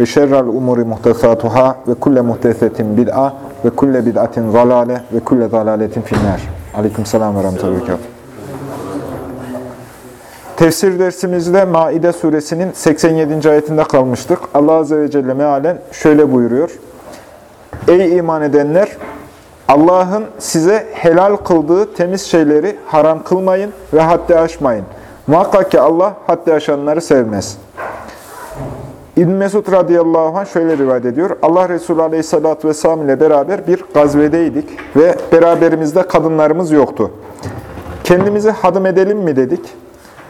ve şerrel umuri muhtesatuhâ ve kulle muhtesetin bid'a ve kulle bid'atin zalale ve kulle zalaletin finnâr. Aleyküm selam ve berekatuhu. Tefsir dersimizde Maide suresinin 87. ayetinde kalmıştık. Allah Azze ve Celle mealen şöyle buyuruyor. Ey iman edenler! Allah'ın size helal kıldığı temiz şeyleri haram kılmayın ve haddi aşmayın. Muhakkak ki Allah haddi aşanları sevmez. İbn Mesud radıyallahu anh şöyle rivayet ediyor. Allah Resulü aleyhissalatü vesselam ile beraber bir gazvedeydik ve beraberimizde kadınlarımız yoktu. Kendimizi hadım edelim mi dedik.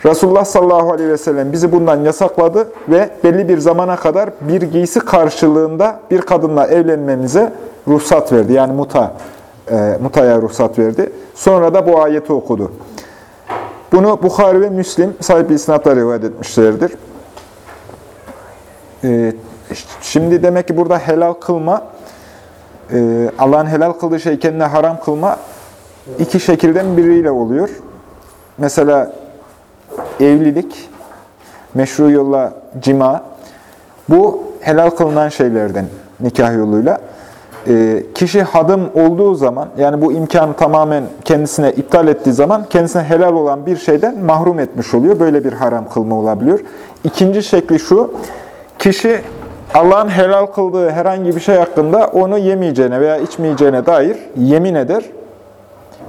Resulullah sallallahu aleyhi ve sellem bizi bundan yasakladı ve belli bir zamana kadar bir giysi karşılığında bir kadınla evlenmemize ruhsat verdi. Yani muta, e, mutaya ruhsat verdi. Sonra da bu ayeti okudu. Bunu Bukhari ve Müslim sahibi isnatla rivayet etmişlerdir. E, şimdi demek ki burada helal kılma, e, Allah'ın helal kıldığı şey kendine haram kılma iki şekilden biriyle oluyor. Mesela evlilik, meşru yolla cima, bu helal kılınan şeylerden nikah yoluyla. E, kişi hadım olduğu zaman, yani bu imkanı tamamen kendisine iptal ettiği zaman, kendisine helal olan bir şeyden mahrum etmiş oluyor. Böyle bir haram kılma olabiliyor. İkinci şekli şu, kişi Allah'ın helal kıldığı herhangi bir şey hakkında onu yemeyeceğine veya içmeyeceğine dair yemin eder.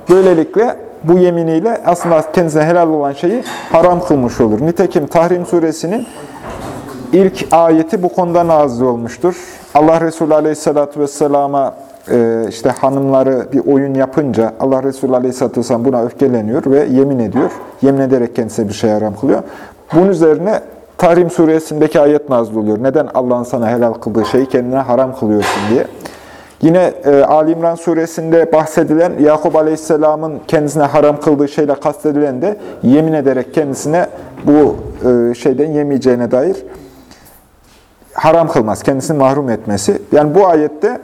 Böylelikle bu yeminiyle aslında kendisine helal olan şeyi haram kılmış olur. Nitekim Tahrim suresinin ilk ayeti bu konuda nazil olmuştur. Allah Resulü Aleyhisselatü Vesselam'a e, işte hanımları bir oyun yapınca Allah Resulü Aleyhisselatü Vesselam buna öfkeleniyor ve yemin ediyor. Yemin ederek kendisine bir şey haram kılıyor. Bunun üzerine Tahrim suresindeki ayet nazil oluyor. Neden Allah'ın sana helal kıldığı şeyi kendine haram kılıyorsun diye. Yine e, Ali İmran suresinde bahsedilen Yakup Aleyhisselam'ın kendisine haram kıldığı şeyle kastedilen de yemin ederek kendisine bu e, şeyden yemeyeceğine dair haram kılmaz, kendisini mahrum etmesi. Yani bu ayette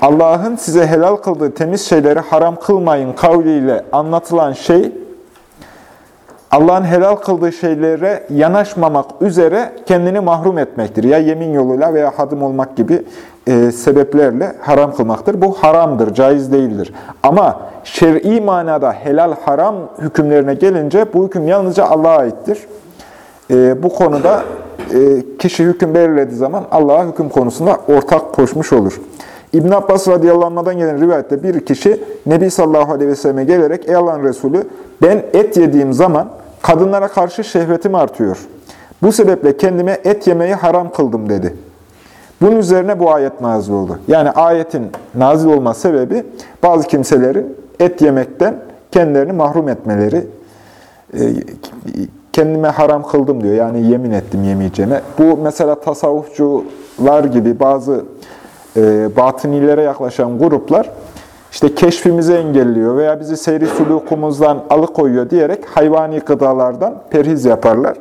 Allah'ın size helal kıldığı temiz şeyleri haram kılmayın kavliyle anlatılan şey, Allah'ın helal kıldığı şeylere yanaşmamak üzere kendini mahrum etmektir. Ya yemin yoluyla veya hadım olmak gibi e, sebeplerle haram kılmaktır. Bu haramdır, caiz değildir. Ama şer'i manada helal haram hükümlerine gelince bu hüküm yalnızca Allah'a aittir. E, bu konuda e, kişi hüküm belirlediği zaman Allah'a hüküm konusunda ortak koşmuş olur. İbn Abbas radıyallahu gelen rivayette bir kişi Nebi sallallahu aleyhi ve selleme gelerek Ey Allah'ın Resulü ben et yediğim zaman kadınlara karşı şehvetim artıyor. Bu sebeple kendime et yemeyi haram kıldım dedi. Bunun üzerine bu ayet nazil oldu. Yani ayetin nazil olma sebebi bazı kimselerin et yemekten kendilerini mahrum etmeleri. Kendime haram kıldım diyor. Yani yemin ettim yemeyeceğime. Bu mesela tasavvufçular gibi bazı e, batınilere yaklaşan gruplar işte keşfimizi engelliyor veya bizi seyri sulukumuzdan alıkoyuyor diyerek hayvani gıdalardan perhiz yaparlar.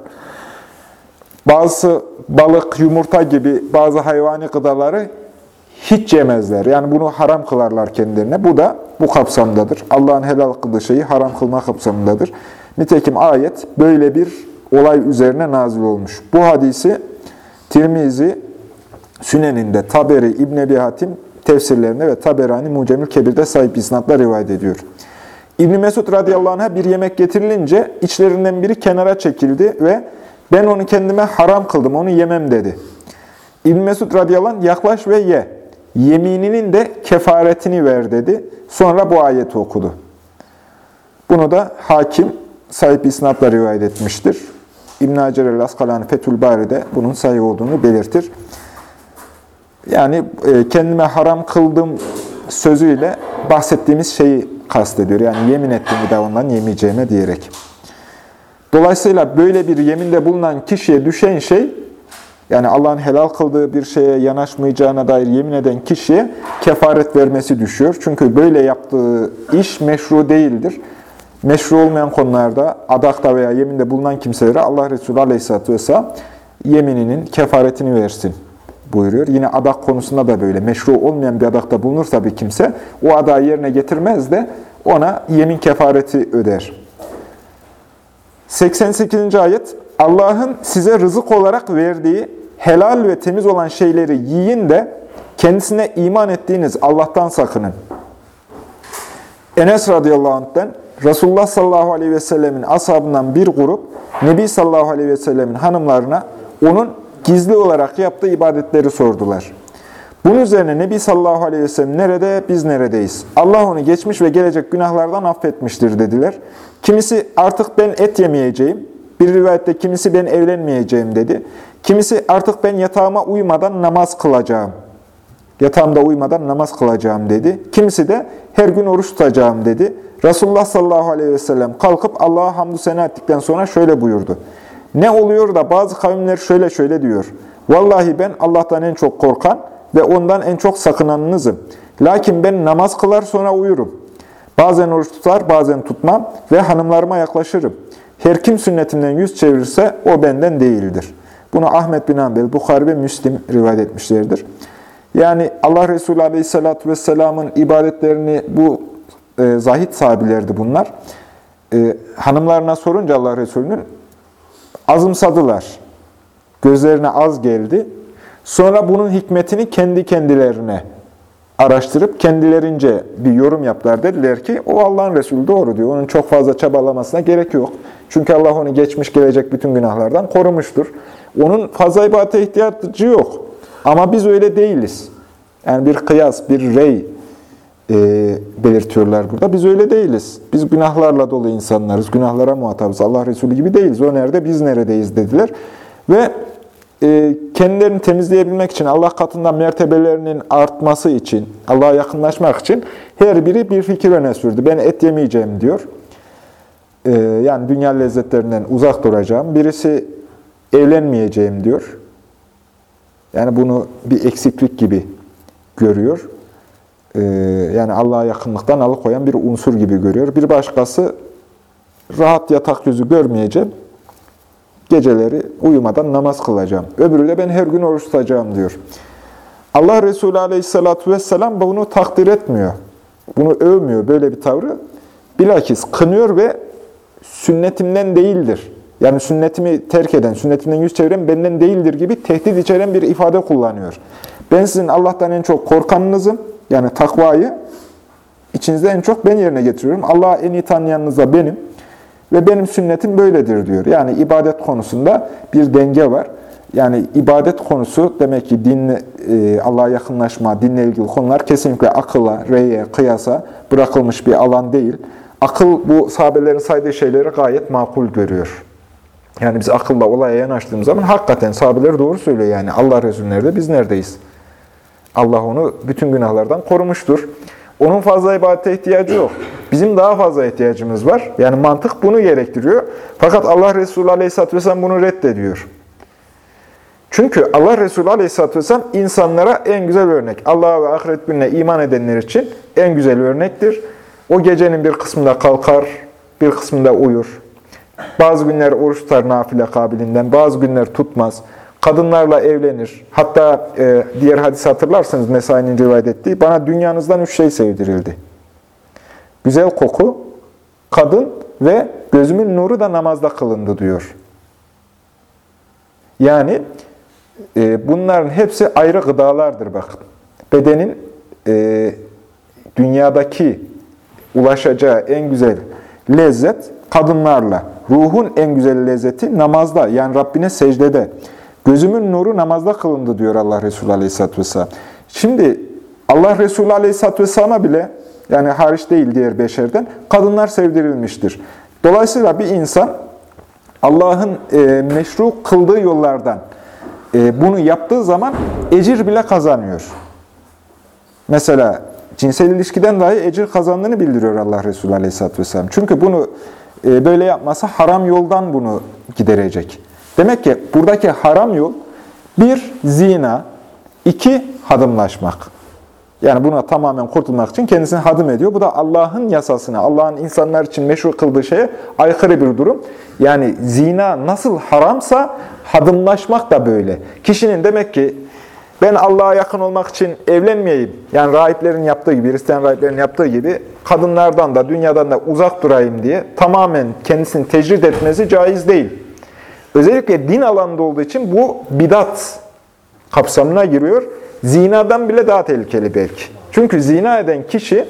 Bazı balık, yumurta gibi bazı hayvani gıdaları hiç yemezler. Yani bunu haram kılarlar kendilerine. Bu da bu kapsamdadır. Allah'ın helal kıldığı şeyi haram kılma kapsamındadır. Nitekim ayet böyle bir olay üzerine nazil olmuş. Bu hadisi Tirmizi, Sünen'inde, Taberi, İbn Ebi Hatim tefsirlerinde ve Taberani Mucemül Kebir'de sahip isnatla rivayet ediyor. İbn Mesud radıyallahu anh'a bir yemek getirilince içlerinden biri kenara çekildi ve ben onu kendime haram kıldım, onu yemem dedi. İbn Mesud radıyallahu anh yaklaş ve ye. Yemininin de kefaretini ver dedi. Sonra bu ayeti okudu. Bunu da hakim sahip isnatla rivayet etmiştir. İbn Hacer el-Askalani Fethül Bari'de bunun sahih olduğunu belirtir. Yani e, kendime haram kıldım sözüyle bahsettiğimiz şeyi kastediyor. Yani yemin ettim bir ondan yemeyeceğime diyerek. Dolayısıyla böyle bir yeminde bulunan kişiye düşen şey yani Allah'ın helal kıldığı bir şeye yanaşmayacağına dair yemin eden kişiye kefaret vermesi düşüyor. Çünkü böyle yaptığı iş meşru değildir. Meşru olmayan konularda adakta veya yeminde bulunan kimselere Allah Resulü Aleyhisselatü Vesselam yemininin kefaretini versin buyuruyor. Yine adak konusunda da böyle. Meşru olmayan bir adakta bulunursa bir kimse o adağı yerine getirmez de ona yemin kefareti öder. 88. ayet Allah'ın size rızık olarak verdiği helal ve temiz olan şeyleri yiyin de kendisine iman ettiğiniz Allah'tan sakının. Enes radıyallahu anh'ten Resulullah sallallahu aleyhi ve sellemin ashabından bir grup Nebi sallallahu aleyhi ve sellemin hanımlarına onun gizli olarak yaptığı ibadetleri sordular. Bunun üzerine Nebi sallallahu aleyhi ve sellem nerede, biz neredeyiz? Allah onu geçmiş ve gelecek günahlardan affetmiştir dediler. Kimisi artık ben et yemeyeceğim, bir rivayette kimisi ben evlenmeyeceğim dedi. Kimisi artık ben yatağıma uymadan namaz kılacağım. Yatağımda uymadan namaz kılacağım dedi. Kimisi de her gün oruç tutacağım dedi. Resulullah sallallahu aleyhi ve sellem kalkıp Allah'a hamdü sena ettikten sonra şöyle buyurdu. Ne oluyor da bazı kavimler şöyle şöyle diyor. Vallahi ben Allah'tan en çok korkan ve ondan en çok sakınanınızım. Lakin ben namaz kılar sonra uyurum. Bazen oruç tutar, bazen tutmam ve hanımlarıma yaklaşırım. Her kim sünnetimden yüz çevirirse o benden değildir. Bunu Ahmet bin Hanbel, Bukhari ve Müslim rivayet etmişlerdir. Yani Allah Resulü Aleyhisselatü Vesselam'ın ibadetlerini bu e, zahit sahabilerdi bunlar. E, hanımlarına sorunca Allah Resulü'nün azımsadılar. Gözlerine az geldi. Sonra bunun hikmetini kendi kendilerine araştırıp kendilerince bir yorum yaptılar. Dediler ki o Allah'ın Resulü doğru diyor. Onun çok fazla çabalamasına gerek yok. Çünkü Allah onu geçmiş gelecek bütün günahlardan korumuştur. Onun fazla ibadete ihtiyacı yok. Ama biz öyle değiliz. Yani bir kıyas, bir rey e, belirtiyorlar burada. Biz öyle değiliz. Biz günahlarla dolu insanlarız. Günahlara muhatabız. Allah Resulü gibi değiliz. O nerede, biz neredeyiz dediler. Ve e, kendilerini temizleyebilmek için, Allah katında mertebelerinin artması için, Allah'a yakınlaşmak için her biri bir fikir öne sürdü. Ben et yemeyeceğim diyor. E, yani dünya lezzetlerinden uzak duracağım. Birisi evlenmeyeceğim diyor. Yani bunu bir eksiklik gibi görüyor. Ee, yani Allah'a yakınlıktan alıkoyan bir unsur gibi görüyor. Bir başkası rahat yatak yüzü görmeyeceğim. Geceleri uyumadan namaz kılacağım. Öbürü de ben her gün oruç tutacağım diyor. Allah Resulü Aleyhisselatü Vesselam bunu takdir etmiyor. Bunu övmüyor böyle bir tavrı. Bilakis kınıyor ve sünnetimden değildir. Yani sünnetimi terk eden, sünnetimden yüz çeviren benden değildir gibi tehdit içeren bir ifade kullanıyor. Ben sizin Allah'tan en çok korkanınızım. Yani takvayı içinizde en çok ben yerine getiriyorum. Allah'ı en iyi tanıyanınız da benim. Ve benim sünnetim böyledir diyor. Yani ibadet konusunda bir denge var. Yani ibadet konusu demek ki dinle, e, Allah'a yakınlaşma, dinle ilgili konular kesinlikle akılla, reye, kıyasa bırakılmış bir alan değil. Akıl bu sahabelerin saydığı şeyleri gayet makul görüyor. Yani biz akılla olaya yanaştığımız zaman hakikaten sahabeler doğru söylüyor yani. Allah Resulü nerede, biz neredeyiz? Allah onu bütün günahlardan korumuştur. Onun fazla ibadete ihtiyacı yok. Bizim daha fazla ihtiyacımız var. Yani mantık bunu gerektiriyor. Fakat Allah Resulü Aleyhisselatü Vesselam bunu reddediyor. Çünkü Allah Resulü Aleyhisselatü Vesselam insanlara en güzel örnek. Allah'a ve ahiret gününe iman edenler için en güzel örnektir. O gecenin bir kısmında kalkar, bir kısmında uyur. Bazı günler oruç tutar nafile kabilinden, bazı günler tutmaz. Kadınlarla evlenir. Hatta e, diğer hadisi hatırlarsanız Nesai'nin rivayet ettiği, bana dünyanızdan üç şey sevdirildi. Güzel koku, kadın ve gözümün nuru da namazda kılındı diyor. Yani e, bunların hepsi ayrı gıdalardır bakın. Bedenin e, dünyadaki ulaşacağı en güzel lezzet kadınlarla. Ruhun en güzel lezzeti namazda, yani Rabbine secdede. Gözümün nuru namazda kılındı diyor Allah Resulü Aleyhisselatü Vesselam. Şimdi Allah Resulü Aleyhisselatü Vesselam'a bile, yani hariç değil diğer beşerden, kadınlar sevdirilmiştir. Dolayısıyla bir insan Allah'ın e, meşru kıldığı yollardan e, bunu yaptığı zaman ecir bile kazanıyor. Mesela cinsel ilişkiden dahi ecir kazandığını bildiriyor Allah Resulü Aleyhisselatü Vesselam. Çünkü bunu e, böyle yapmasa haram yoldan bunu giderecek. Demek ki buradaki haram yol Bir, zina. iki hadımlaşmak. Yani buna tamamen kurtulmak için kendisini hadım ediyor. Bu da Allah'ın yasasına, Allah'ın insanlar için meşru kıldığı şeye aykırı bir durum. Yani zina nasıl haramsa hadımlaşmak da böyle. Kişinin demek ki ben Allah'a yakın olmak için evlenmeyeyim. Yani rahiplerin yaptığı gibi, Hristiyan rahiplerin yaptığı gibi kadınlardan da, dünyadan da uzak durayım diye tamamen kendisini tecrid etmesi caiz değil. Özellikle din alanında olduğu için bu bidat kapsamına giriyor. Zinadan bile daha tehlikeli belki. Çünkü zina eden kişi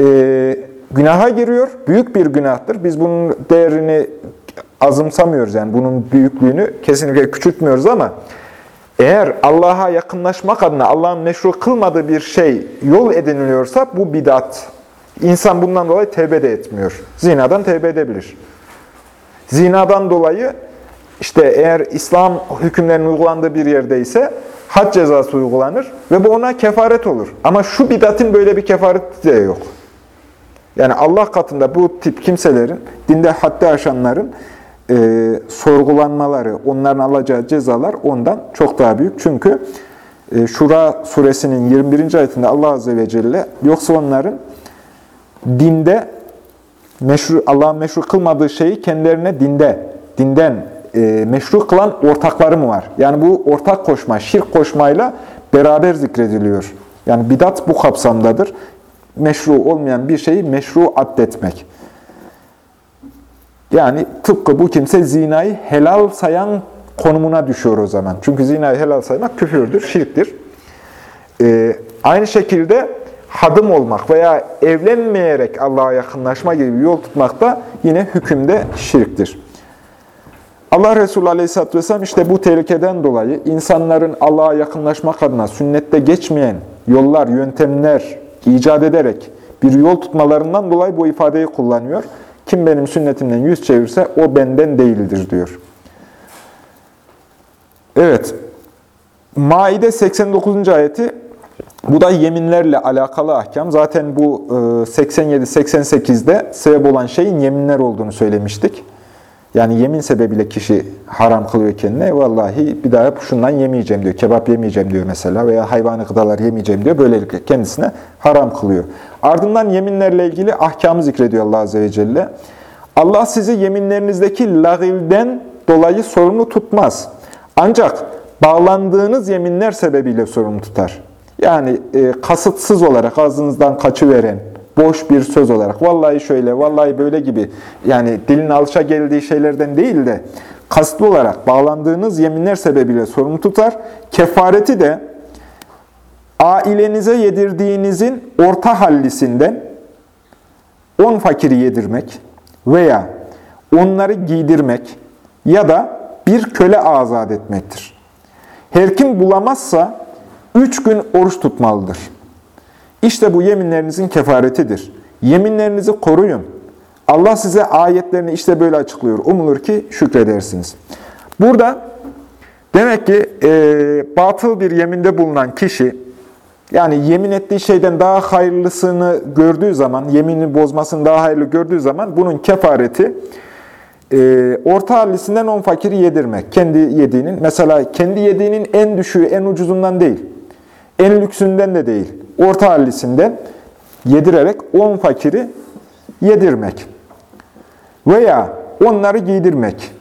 e, günaha giriyor. Büyük bir günahtır. Biz bunun değerini azımsamıyoruz yani bunun büyüklüğünü kesinlikle küçültmüyoruz ama eğer Allah'a yakınlaşmak adına Allah'ın meşru kılmadığı bir şey yol ediniliyorsa bu bidat. İnsan bundan dolayı tevbe de etmiyor. Zinadan tevbe edebilir. Zinadan dolayı işte eğer İslam hükümlerinin uygulandığı bir yerdeyse had cezası uygulanır ve bu ona kefaret olur. Ama şu bidatın böyle bir kefareti de yok. Yani Allah katında bu tip kimselerin, dinde haddi aşanların e, sorgulanmaları, onların alacağı cezalar ondan çok daha büyük. Çünkü e, Şura suresinin 21. ayetinde Allah Azze ve Celle yoksa onların dinde meşru, Allah'ın meşru kılmadığı şeyi kendilerine dinde, dinden e, meşru kılan ortakları mı var? Yani bu ortak koşma, şirk koşmayla beraber zikrediliyor. Yani bidat bu kapsamdadır. Meşru olmayan bir şeyi meşru addetmek. Yani tıpkı bu kimse zinayı helal sayan konumuna düşüyor o zaman. Çünkü zinayı helal saymak küfürdür, şirktir. Ee, aynı şekilde hadım olmak veya evlenmeyerek Allah'a yakınlaşma gibi bir yol tutmak da yine hükümde şirktir. Allah Resulü Aleyhisselatü Vesselam işte bu tehlikeden dolayı insanların Allah'a yakınlaşmak adına sünnette geçmeyen yollar, yöntemler icat ederek bir yol tutmalarından dolayı bu ifadeyi kullanıyor. Kim benim sünnetimden yüz çevirse o benden değildir diyor. Evet. Maide 89. ayeti bu da yeminlerle alakalı ahkam. Zaten bu 87-88'de sebep olan şeyin yeminler olduğunu söylemiştik. Yani yemin sebebiyle kişi haram kılıyor kendine. Vallahi bir daha şundan yemeyeceğim diyor. Kebap yemeyeceğim diyor mesela veya hayvanı gıdalar yemeyeceğim diyor. Böylelikle kendisine haram kılıyor. Ardından yeminlerle ilgili ahkamı zikrediyor Allah Azze ve Celle. Allah sizi yeminlerinizdeki lagivden dolayı sorumlu tutmaz. Ancak bağlandığınız yeminler sebebiyle sorumlu tutar. Yani e, kasıtsız olarak ağzınızdan kaçıveren, boş bir söz olarak, vallahi şöyle, vallahi böyle gibi, yani dilin alışa geldiği şeylerden değil de, kasıtlı olarak bağlandığınız yeminler sebebiyle sorumlu tutar. Kefareti de ailenize yedirdiğinizin orta hallisinden on fakiri yedirmek veya onları giydirmek ya da bir köle azat etmektir. Her kim bulamazsa üç gün oruç tutmalıdır. İşte bu yeminlerinizin kefaretidir. Yeminlerinizi koruyun. Allah size ayetlerini işte böyle açıklıyor. Umulur ki şükredersiniz. Burada demek ki e, batıl bir yeminde bulunan kişi, yani yemin ettiği şeyden daha hayırlısını gördüğü zaman, yemini bozmasını daha hayırlı gördüğü zaman bunun kefareti e, orta hallisinden on fakiri yedirmek. Kendi yediğinin, mesela kendi yediğinin en düşüğü, en ucuzundan değil, en lüksünden de değil, orta hallisinden yedirerek on fakiri yedirmek. Veya onları giydirmek.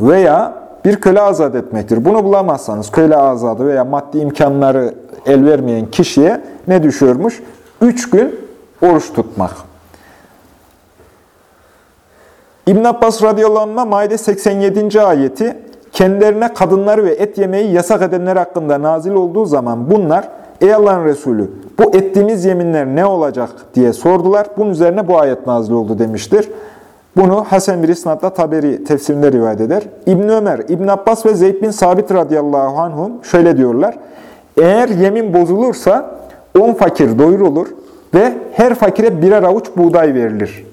Veya bir köle azat etmektir. Bunu bulamazsanız köle azadı veya maddi imkanları el vermeyen kişiye ne düşüyormuş? Üç gün oruç tutmak. İbn Abbas radıyallahu anh Maide 87. ayeti kendilerine kadınları ve et yemeyi yasak edenler hakkında nazil olduğu zaman bunlar ey Allah'ın Resulü bu ettiğimiz yeminler ne olacak diye sordular. Bunun üzerine bu ayet nazil oldu demiştir. Bunu Hasan bir isnatla Taberi tefsirinde rivayet eder. İbn Ömer, İbn Abbas ve Zeyd bin Sabit radıyallahu anhum şöyle diyorlar. Eğer yemin bozulursa on fakir doyurulur ve her fakire birer avuç buğday verilir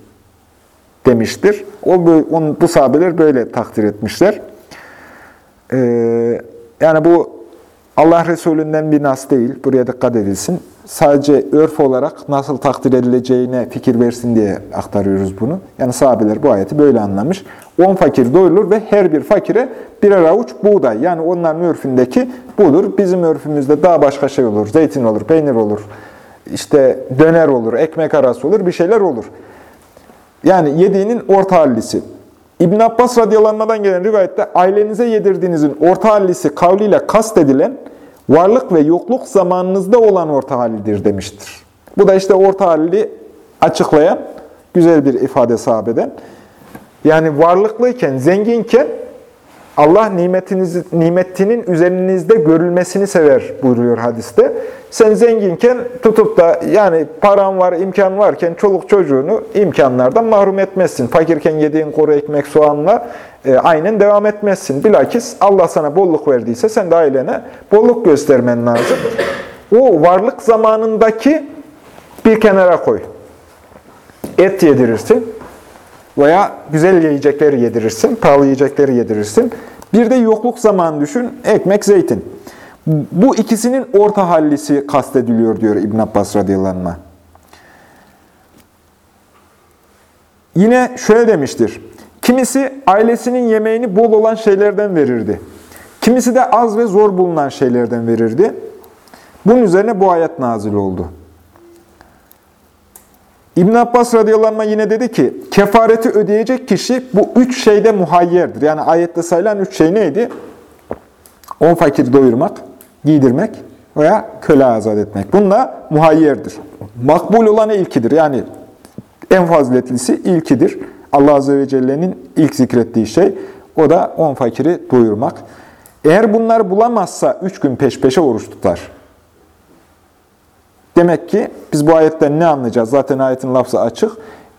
demiştir. O on, bu sahabeler böyle takdir etmişler. Ee, yani bu Allah Resulü'nden bir nas değil, buraya dikkat edilsin. Sadece örf olarak nasıl takdir edileceğine fikir versin diye aktarıyoruz bunu. Yani sahabeler bu ayeti böyle anlamış. 10 fakir doyulur ve her bir fakire birer avuç buğday. Yani onların örfündeki budur. Bizim örfümüzde daha başka şey olur. Zeytin olur, peynir olur, işte döner olur, ekmek arası olur, bir şeyler olur. Yani yediğinin orta hallisi. İbn Abbas radıyallahu gelen rivayette ailenize yedirdiğinizin orta hallisi kavliyle kastedilen varlık ve yokluk zamanınızda olan orta halidir demiştir. Bu da işte orta halli açıklayan güzel bir ifade sahabeden. Yani varlıklıyken, zenginken Allah nimetiniz, nimetinin üzerinizde görülmesini sever buyuruyor hadiste. Sen zenginken tutup da yani paran var, imkan varken çoluk çocuğunu imkanlardan mahrum etmezsin. Fakirken yediğin kuru ekmek, soğanla e, aynen devam etmezsin. Bilakis Allah sana bolluk verdiyse sen de ailene bolluk göstermen lazım. O varlık zamanındaki bir kenara koy. Et yedirirsin veya güzel yiyecekleri yedirirsin, pahalı yiyecekleri yedirirsin. Bir de yokluk zamanı düşün, ekmek, zeytin. Bu ikisinin orta hallisi kastediliyor diyor İbn Abbas radıyallahu anh. Yine şöyle demiştir. Kimisi ailesinin yemeğini bol olan şeylerden verirdi. Kimisi de az ve zor bulunan şeylerden verirdi. Bunun üzerine bu ayet nazil oldu. İbn Abbas radıyallahu anh yine dedi ki, kefareti ödeyecek kişi bu üç şeyde muhayyerdir. Yani ayette sayılan üç şey neydi? On fakir doyurmak, giydirmek veya köle azat etmek. Bunlar muhayyerdir. Makbul olan ilkidir. Yani en faziletlisi ilkidir. Allah Azze ve Celle'nin ilk zikrettiği şey. O da on fakiri doyurmak. Eğer bunları bulamazsa üç gün peş peşe oruç tutar. Demek ki biz bu ayetten ne anlayacağız? Zaten ayetin lafzı açık.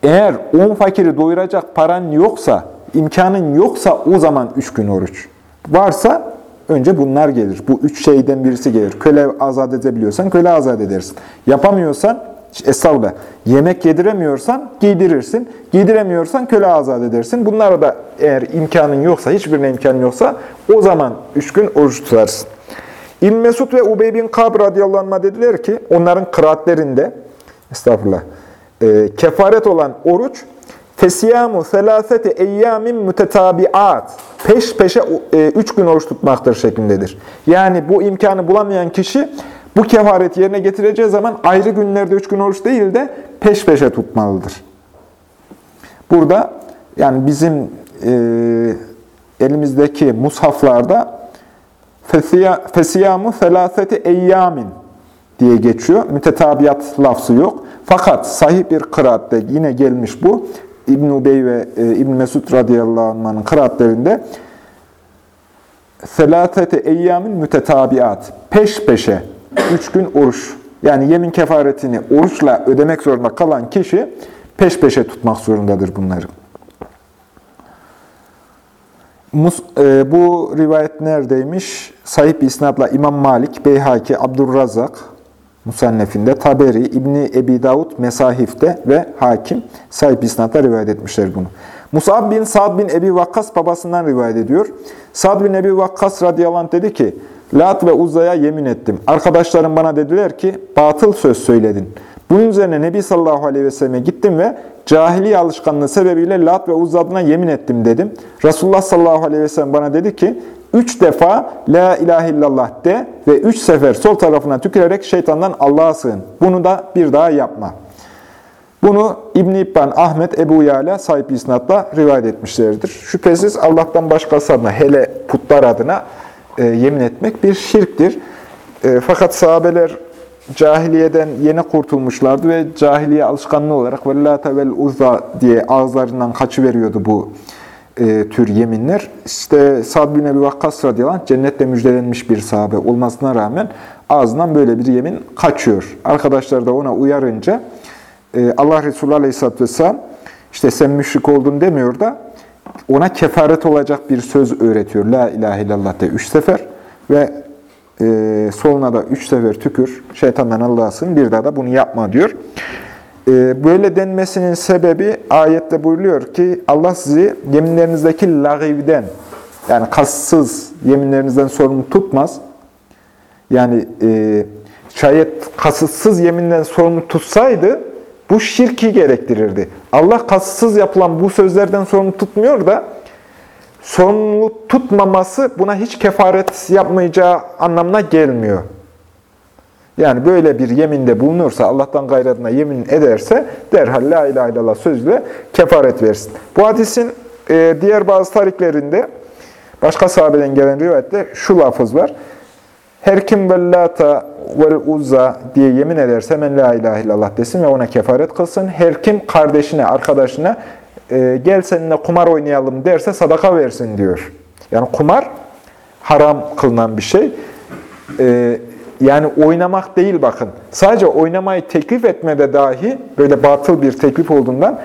Eğer on fakiri doyuracak paran yoksa, imkanın yoksa o zaman üç gün oruç. Varsa önce bunlar gelir. Bu üç şeyden birisi gelir. Köle azat edebiliyorsan köle azat edersin. Yapamıyorsan, estağfurullah, yemek yediremiyorsan giydirirsin. Giydiremiyorsan köle azat edersin. Bunlara da eğer imkanın yoksa, hiçbirine imkanın yoksa o zaman üç gün oruç tutarsın. İbn Mesud ve Ubey bin Kab radıyallahu anh dediler ki onların kıraatlerinde estağfurullah e, kefaret olan oruç fesiyamu selaseti eyyamin mütetabiat peş peşe e, üç gün oruç tutmaktır şeklindedir. Yani bu imkanı bulamayan kişi bu kefareti yerine getireceği zaman ayrı günlerde üç gün oruç değil de peş peşe tutmalıdır. Burada yani bizim e, elimizdeki mushaflarda Fesiyamu felâfeti eyyamin diye geçiyor. Mütetabiat lafzı yok. Fakat sahih bir kıraatte yine gelmiş bu. İbn Ubey ve e, İbn Mesud radıyallahu anh'ın kıraatlerinde Selâfeti eyyamin mütetabiat. Peş peşe. Üç gün oruç. Yani yemin kefaretini oruçla ödemek zorunda kalan kişi peş peşe tutmak zorundadır bunları. Mus, e, bu rivayet neredeymiş? Sahip isnadla İmam Malik, Beyhaki, Abdurrazak, Musannef'inde, Taberi, İbni Ebi Davud, Mesahif'te ve Hakim sahip isnadla rivayet etmişler bunu. Musab bin Sa'd bin Ebi Vakkas babasından rivayet ediyor. Sa'd bin Ebi Vakkas radıyallahu anh dedi ki, Lat ve Uzza'ya yemin ettim. Arkadaşlarım bana dediler ki, batıl söz söyledin. Bunun üzerine Nebi sallallahu aleyhi ve selleme gittim ve cahiliye alışkanlığı sebebiyle Lat ve Uzza adına yemin ettim dedim. Resulullah sallallahu aleyhi ve sellem bana dedi ki, üç defa La ilahe illallah de ve üç sefer sol tarafına tükürerek şeytandan Allah'a sığın. Bunu da bir daha yapma. Bunu İbn-i İbban, Ahmet, Ebu Yala sahip isnatla rivayet etmişlerdir. Şüphesiz Allah'tan başkası adına, hele putlar adına e, yemin etmek bir şirktir. E, fakat sahabeler cahiliyeden yeni kurtulmuşlardı ve cahiliye alışkanlığı olarak vellâte vel uzza diye ağızlarından kaçıveriyordu bu e, tür yeminler. İşte Sa'd bin Ebi Vakkas radıyallahu anh müjdelenmiş bir sahabe olmasına rağmen ağzından böyle bir yemin kaçıyor. Arkadaşlar da ona uyarınca e, Allah Resulü aleyhisselatü vesselam işte sen müşrik oldun demiyor da ona kefaret olacak bir söz öğretiyor. La ilahe illallah de üç sefer ve e, soluna da üç sefer tükür, şeytandan Allah'a sığın, bir daha da bunu yapma diyor. E, böyle denmesinin sebebi ayette buyuruyor ki Allah sizi yeminlerinizdeki lagivden, yani kassız yeminlerinizden sorumlu tutmaz. Yani e, şayet kasıtsız yeminden sorumlu tutsaydı bu şirki gerektirirdi. Allah kasıtsız yapılan bu sözlerden sorumlu tutmuyor da sorumluluk tutmaması buna hiç kefaret yapmayacağı anlamına gelmiyor. Yani böyle bir yeminde bulunursa, Allah'tan gayradına yemin ederse derhal la ilahe illallah sözüyle kefaret versin. Bu hadisin e, diğer bazı tariklerinde başka sahabeden gelen rivayette şu lafız var. Her kim vellata vel uzza diye yemin ederse men la ilahe illallah desin ve ona kefaret kılsın. Her kim kardeşine, arkadaşına e, gel seninle kumar oynayalım derse sadaka versin diyor. Yani kumar haram kılınan bir şey. E, yani oynamak değil bakın. Sadece oynamayı teklif etmede dahi böyle batıl bir teklif olduğundan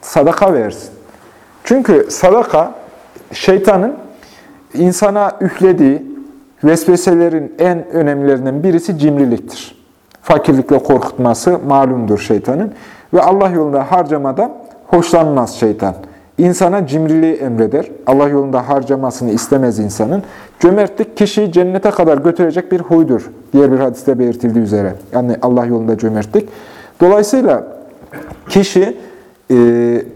sadaka versin. Çünkü sadaka şeytanın insana üflediği vesveselerin en önemlilerinden birisi cimriliktir. Fakirlikle korkutması malumdur şeytanın. Ve Allah yolunda harcamadan hoşlanmaz şeytan. İnsana cimriliği emreder. Allah yolunda harcamasını istemez insanın. Cömertlik kişiyi cennete kadar götürecek bir huydur. Diğer bir hadiste belirtildiği üzere. Yani Allah yolunda cömertlik. Dolayısıyla kişi e,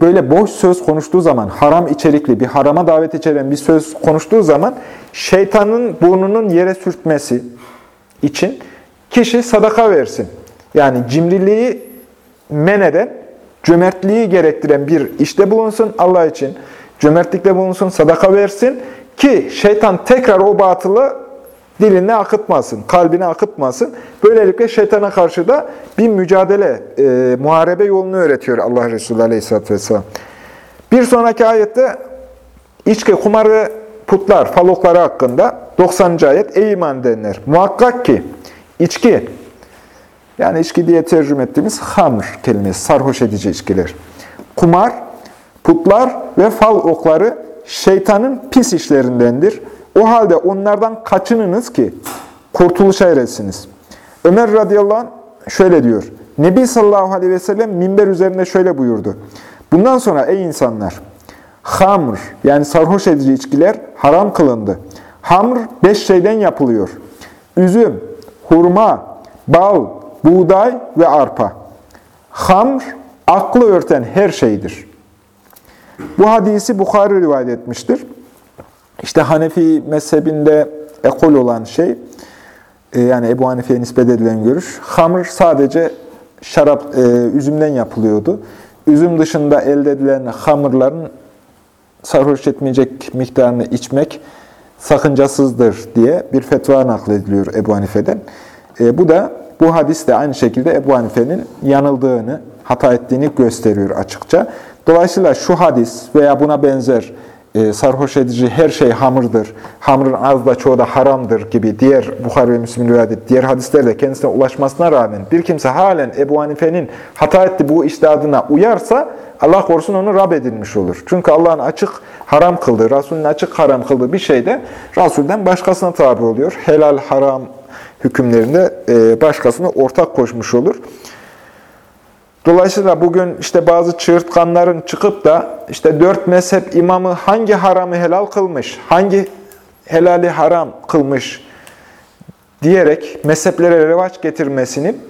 böyle boş söz konuştuğu zaman, haram içerikli, bir harama davet içeren bir söz konuştuğu zaman şeytanın burnunun yere sürtmesi için kişi sadaka versin. Yani cimriliği men eden, cömertliği gerektiren bir işte bulunsun Allah için. Cömertlikle bulunsun, sadaka versin ki şeytan tekrar o batılı diline akıtmasın, kalbine akıtmasın. Böylelikle şeytana karşı da bir mücadele, e, muharebe yolunu öğretiyor Allah Resulü Aleyhisselatü Vesselam. Bir sonraki ayette içki, kumarı, putlar, falokları hakkında 90. ayet Ey iman edenler! Muhakkak ki içki, yani içki diye tercüme ettiğimiz hamr kelimesi, sarhoş edici içkiler. Kumar, putlar ve fal okları şeytanın pis işlerindendir. O halde onlardan kaçınınız ki kurtuluşa eresiniz. Ömer radıyallahu anh şöyle diyor. Nebi sallallahu aleyhi ve sellem minber üzerinde şöyle buyurdu. Bundan sonra ey insanlar, hamr yani sarhoş edici içkiler haram kılındı. Hamr beş şeyden yapılıyor. Üzüm, hurma, bal, buğday ve arpa. Hamr, aklı örten her şeydir. Bu hadisi Bukhari rivayet etmiştir. İşte Hanefi mezhebinde ekol olan şey, e, yani Ebu Hanife'ye nispet edilen görüş, hamr sadece şarap, e, üzümden yapılıyordu. Üzüm dışında elde edilen hamırların sarhoş etmeyecek miktarını içmek sakıncasızdır diye bir fetva naklediliyor Ebu Hanife'den. E, bu da bu hadis de aynı şekilde Ebu Hanife'nin yanıldığını, hata ettiğini gösteriyor açıkça. Dolayısıyla şu hadis veya buna benzer e, sarhoş edici her şey hamırdır, hamrın az da çoğu da haramdır gibi diğer Bukhari ve Müslim rivayet diğer hadislerde kendisine ulaşmasına rağmen bir kimse halen Ebu Hanife'nin hata etti bu iştihadına uyarsa Allah korusun onu Rab edilmiş olur. Çünkü Allah'ın açık haram kıldığı, Resulünün açık haram kıldığı bir şey de Resul'den başkasına tabi oluyor. Helal, haram hükümlerinde e, başkasını ortak koşmuş olur. Dolayısıyla bugün işte bazı çığırtkanların çıkıp da işte dört mezhep imamı hangi haramı helal kılmış, hangi helali haram kılmış diyerek mezheplere revaç getirmesinin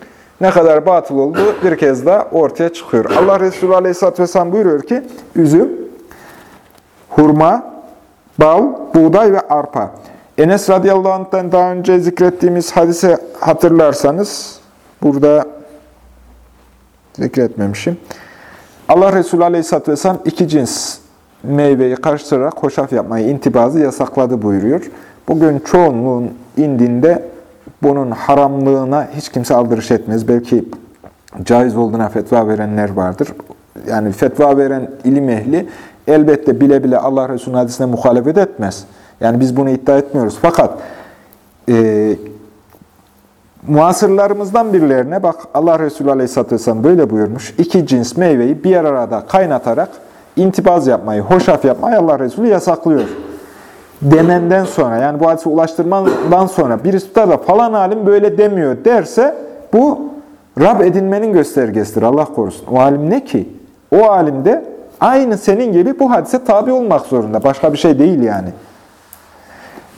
ne kadar batıl olduğu bir kez daha ortaya çıkıyor. Allah Resulü Aleyhisselatü Vesselam buyuruyor ki, üzüm, hurma, bal, buğday ve arpa. Enes radıyallahu anh'tan daha önce zikrettiğimiz hadise hatırlarsanız, burada zikretmemişim. Allah Resulü Aleyhisselatü Vesselam iki cins meyveyi karıştırarak hoşaf yapmayı, intibazı yasakladı buyuruyor. Bugün çoğunluğun indinde bunun haramlığına hiç kimse aldırış etmez. Belki caiz olduğuna fetva verenler vardır. Yani fetva veren ilim ehli elbette bile bile Allah Resulü'nün hadisine muhalefet etmez. Yani biz bunu iddia etmiyoruz. Fakat e, muasırlarımızdan birilerine bak Allah Resulü Aleyhisselatü Vesselam böyle buyurmuş. İki cins meyveyi bir arada kaynatarak intibaz yapmayı, hoşaf yapmayı Allah Resulü yasaklıyor. Demenden sonra yani bu hadise ulaştırmadan sonra birisi tutar da falan alim böyle demiyor derse bu Rab edinmenin göstergesidir Allah korusun. O alim ne ki? O alim de aynı senin gibi bu hadise tabi olmak zorunda. Başka bir şey değil yani.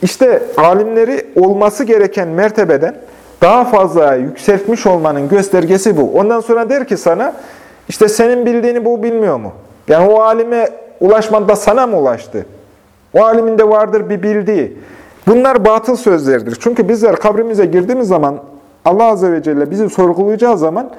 İşte alimleri olması gereken mertebeden daha fazla yükseltmiş olmanın göstergesi bu. Ondan sonra der ki sana, işte senin bildiğini bu bilmiyor mu? Yani o alime ulaşmada sana mı ulaştı? O alimin de vardır bir bildiği. Bunlar batıl sözlerdir. Çünkü bizler kabrimize girdiğimiz zaman Allah Azze ve Celle bizi sorgulayacağı zaman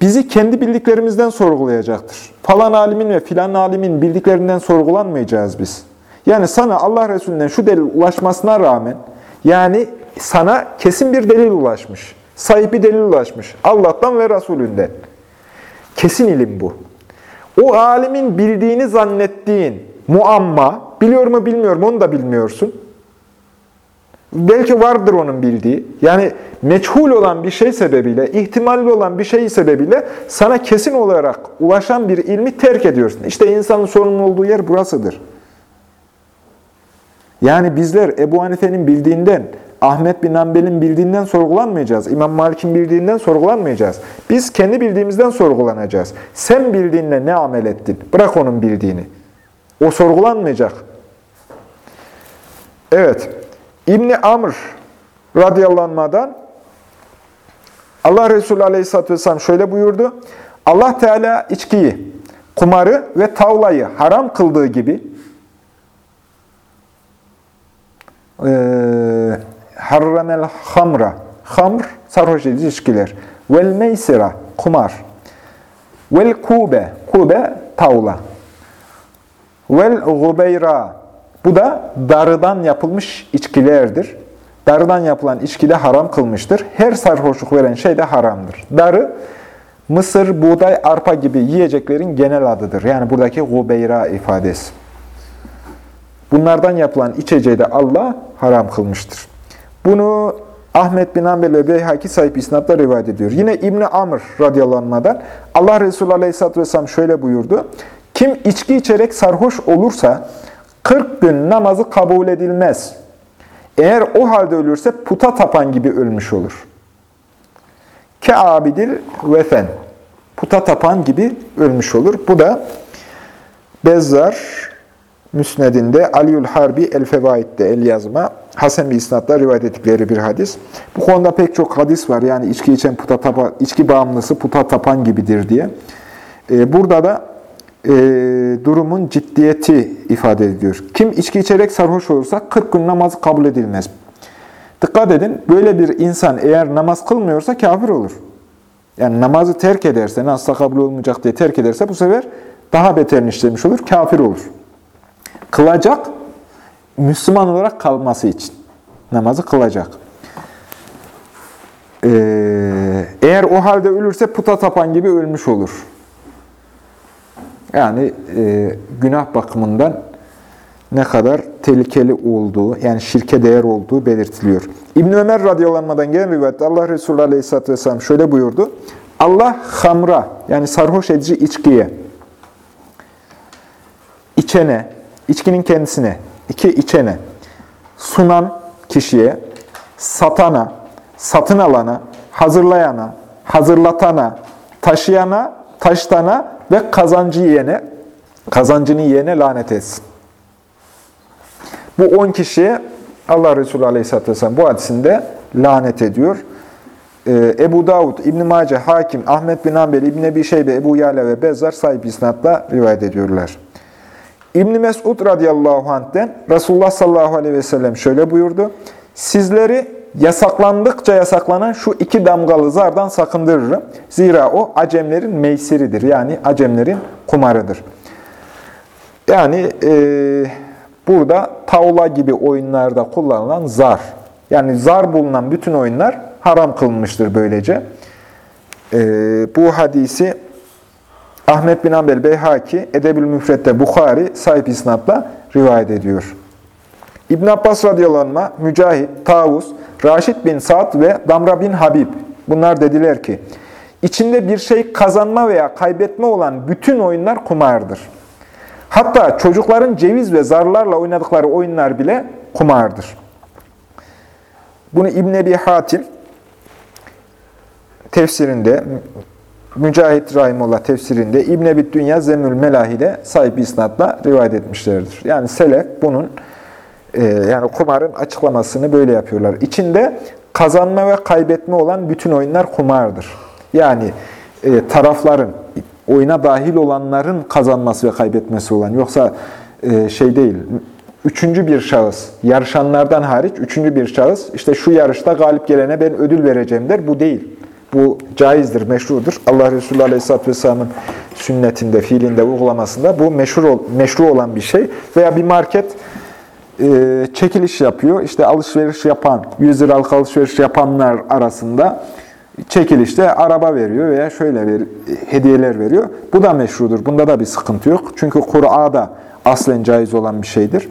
bizi kendi bildiklerimizden sorgulayacaktır. Falan alimin ve filan alimin bildiklerinden sorgulanmayacağız biz. Yani sana Allah Resulü'nden şu delil ulaşmasına rağmen, yani sana kesin bir delil ulaşmış, sahibi delil ulaşmış. Allah'tan ve Resulünden. Kesin ilim bu. O alimin bildiğini zannettiğin muamma, biliyor mu bilmiyor mu onu da bilmiyorsun. Belki vardır onun bildiği. Yani meçhul olan bir şey sebebiyle, ihtimalli olan bir şey sebebiyle sana kesin olarak ulaşan bir ilmi terk ediyorsun. İşte insanın sorumlu olduğu yer burasıdır. Yani bizler Ebu Hanife'nin bildiğinden, Ahmet bin Hanbel'in bildiğinden sorgulanmayacağız. İmam Malik'in bildiğinden sorgulanmayacağız. Biz kendi bildiğimizden sorgulanacağız. Sen bildiğinle ne amel ettin? Bırak onun bildiğini. O sorgulanmayacak. Evet. İbni Amr radıyallahu anh'dan Allah Resulü aleyhisselatü vesselam şöyle buyurdu. Allah Teala içkiyi, kumarı ve tavlayı haram kıldığı gibi harramel hamra hamr sarhoş edici içkiler vel meysira kumar vel kube kube tavla vel gubeyra bu da darıdan yapılmış içkilerdir. Darıdan yapılan içki de haram kılmıştır. Her sarhoşluk veren şey de haramdır. Darı, mısır, buğday, arpa gibi yiyeceklerin genel adıdır. Yani buradaki gubeyra ifadesi. Bunlardan yapılan içeceği de Allah haram kılmıştır. Bunu Ahmet bin Hanbel ve Beyhaki sahip isnatla rivayet ediyor. Yine İbni Amr radıyallahu anh'dan Allah Resulü aleyhisselatü vesselam şöyle buyurdu. Kim içki içerek sarhoş olursa 40 gün namazı kabul edilmez. Eğer o halde ölürse puta tapan gibi ölmüş olur. Ke abidil vefen. Puta tapan gibi ölmüş olur. Bu da Bezzar Müsned'inde Aliül Harbi El Fevaid'de el yazma Hasan bir rivayet ettikleri bir hadis. Bu konuda pek çok hadis var. Yani içki içen puta tapan, içki bağımlısı puta tapan gibidir diye. Ee, burada da e, durumun ciddiyeti ifade ediyor. Kim içki içerek sarhoş olursa 40 gün namaz kabul edilmez. Dikkat edin, böyle bir insan eğer namaz kılmıyorsa kafir olur. Yani namazı terk ederse, nasıl kabul olmayacak diye terk ederse bu sefer daha beterini işlemiş olur, kafir olur. Kılacak, Müslüman olarak kalması için. Namazı kılacak. Ee, eğer o halde ölürse puta tapan gibi ölmüş olur. Yani e, günah bakımından ne kadar tehlikeli olduğu, yani şirke değer olduğu belirtiliyor. İbn Ömer radıyallahu gelen rivayette Allah Resulü aleyhisselatü vesselam şöyle buyurdu. Allah hamra, yani sarhoş edici içkiye, içene, içkinin kendisine, iki içene, sunan kişiye, satana, satın alana, hazırlayana, hazırlatana, taşıyana, taştana ve kazancı yiyene, kazancını yiyene lanet etsin. Bu on kişiye Allah Resulü Aleyhisselatü Vesselam bu hadisinde lanet ediyor. Ee, Ebu Davud, İbn-i Mace, Hakim, Ahmet bin Hanbel, İbn-i Ebi Şeybe, Ebu Yala ve Bezzar sahip isnatla rivayet ediyorlar. İbn Mesud radıyallahu anh'ten Resulullah sallallahu aleyhi ve sellem şöyle buyurdu. Sizleri yasaklandıkça yasaklanan şu iki damgalı zardan sakındırırım. Zira o acemlerin meysiridir. Yani acemlerin kumarıdır. Yani e, burada tavla gibi oyunlarda kullanılan zar. Yani zar bulunan bütün oyunlar haram kılınmıştır böylece. E, bu hadisi Ahmet bin Ambel Beyhaki, Edebül Müfret'te Bukhari sahip isnatla rivayet ediyor. İbn Abbas radıyallahu anh, Mücahit, Tavus, Raşid bin Sa'd ve Damra bin Habib bunlar dediler ki, içinde bir şey kazanma veya kaybetme olan bütün oyunlar kumardır. Hatta çocukların ceviz ve zarlarla oynadıkları oyunlar bile kumardır. Bunu İbn Ebi Hatim tefsirinde, Mücahit Rahimullah tefsirinde, İbn Ebi Dünya Zemül Melahi'de sahip isnatla rivayet etmişlerdir. Yani Selef bunun Ee, yani kumarın açıklamasını böyle yapıyorlar. İçinde kazanma ve kaybetme olan bütün oyunlar kumardır. Yani e, tarafların, oyuna dahil olanların kazanması ve kaybetmesi olan. Yoksa e, şey değil, üçüncü bir şahıs, yarışanlardan hariç üçüncü bir şahıs, işte şu yarışta galip gelene ben ödül vereceğim der. Bu değil. Bu caizdir, meşrudur. Allah Resulü Aleyhisselatü Vesselam'ın sünnetinde, fiilinde, uygulamasında bu meşhur, meşru olan bir şey. Veya bir market e, çekiliş yapıyor. İşte alışveriş yapan, 100 liralık alışveriş yapanlar arasında çekilişte araba veriyor veya şöyle ver, hediyeler veriyor. Bu da meşrudur. Bunda da bir sıkıntı yok. Çünkü Kur'a'da aslen caiz olan bir şeydir.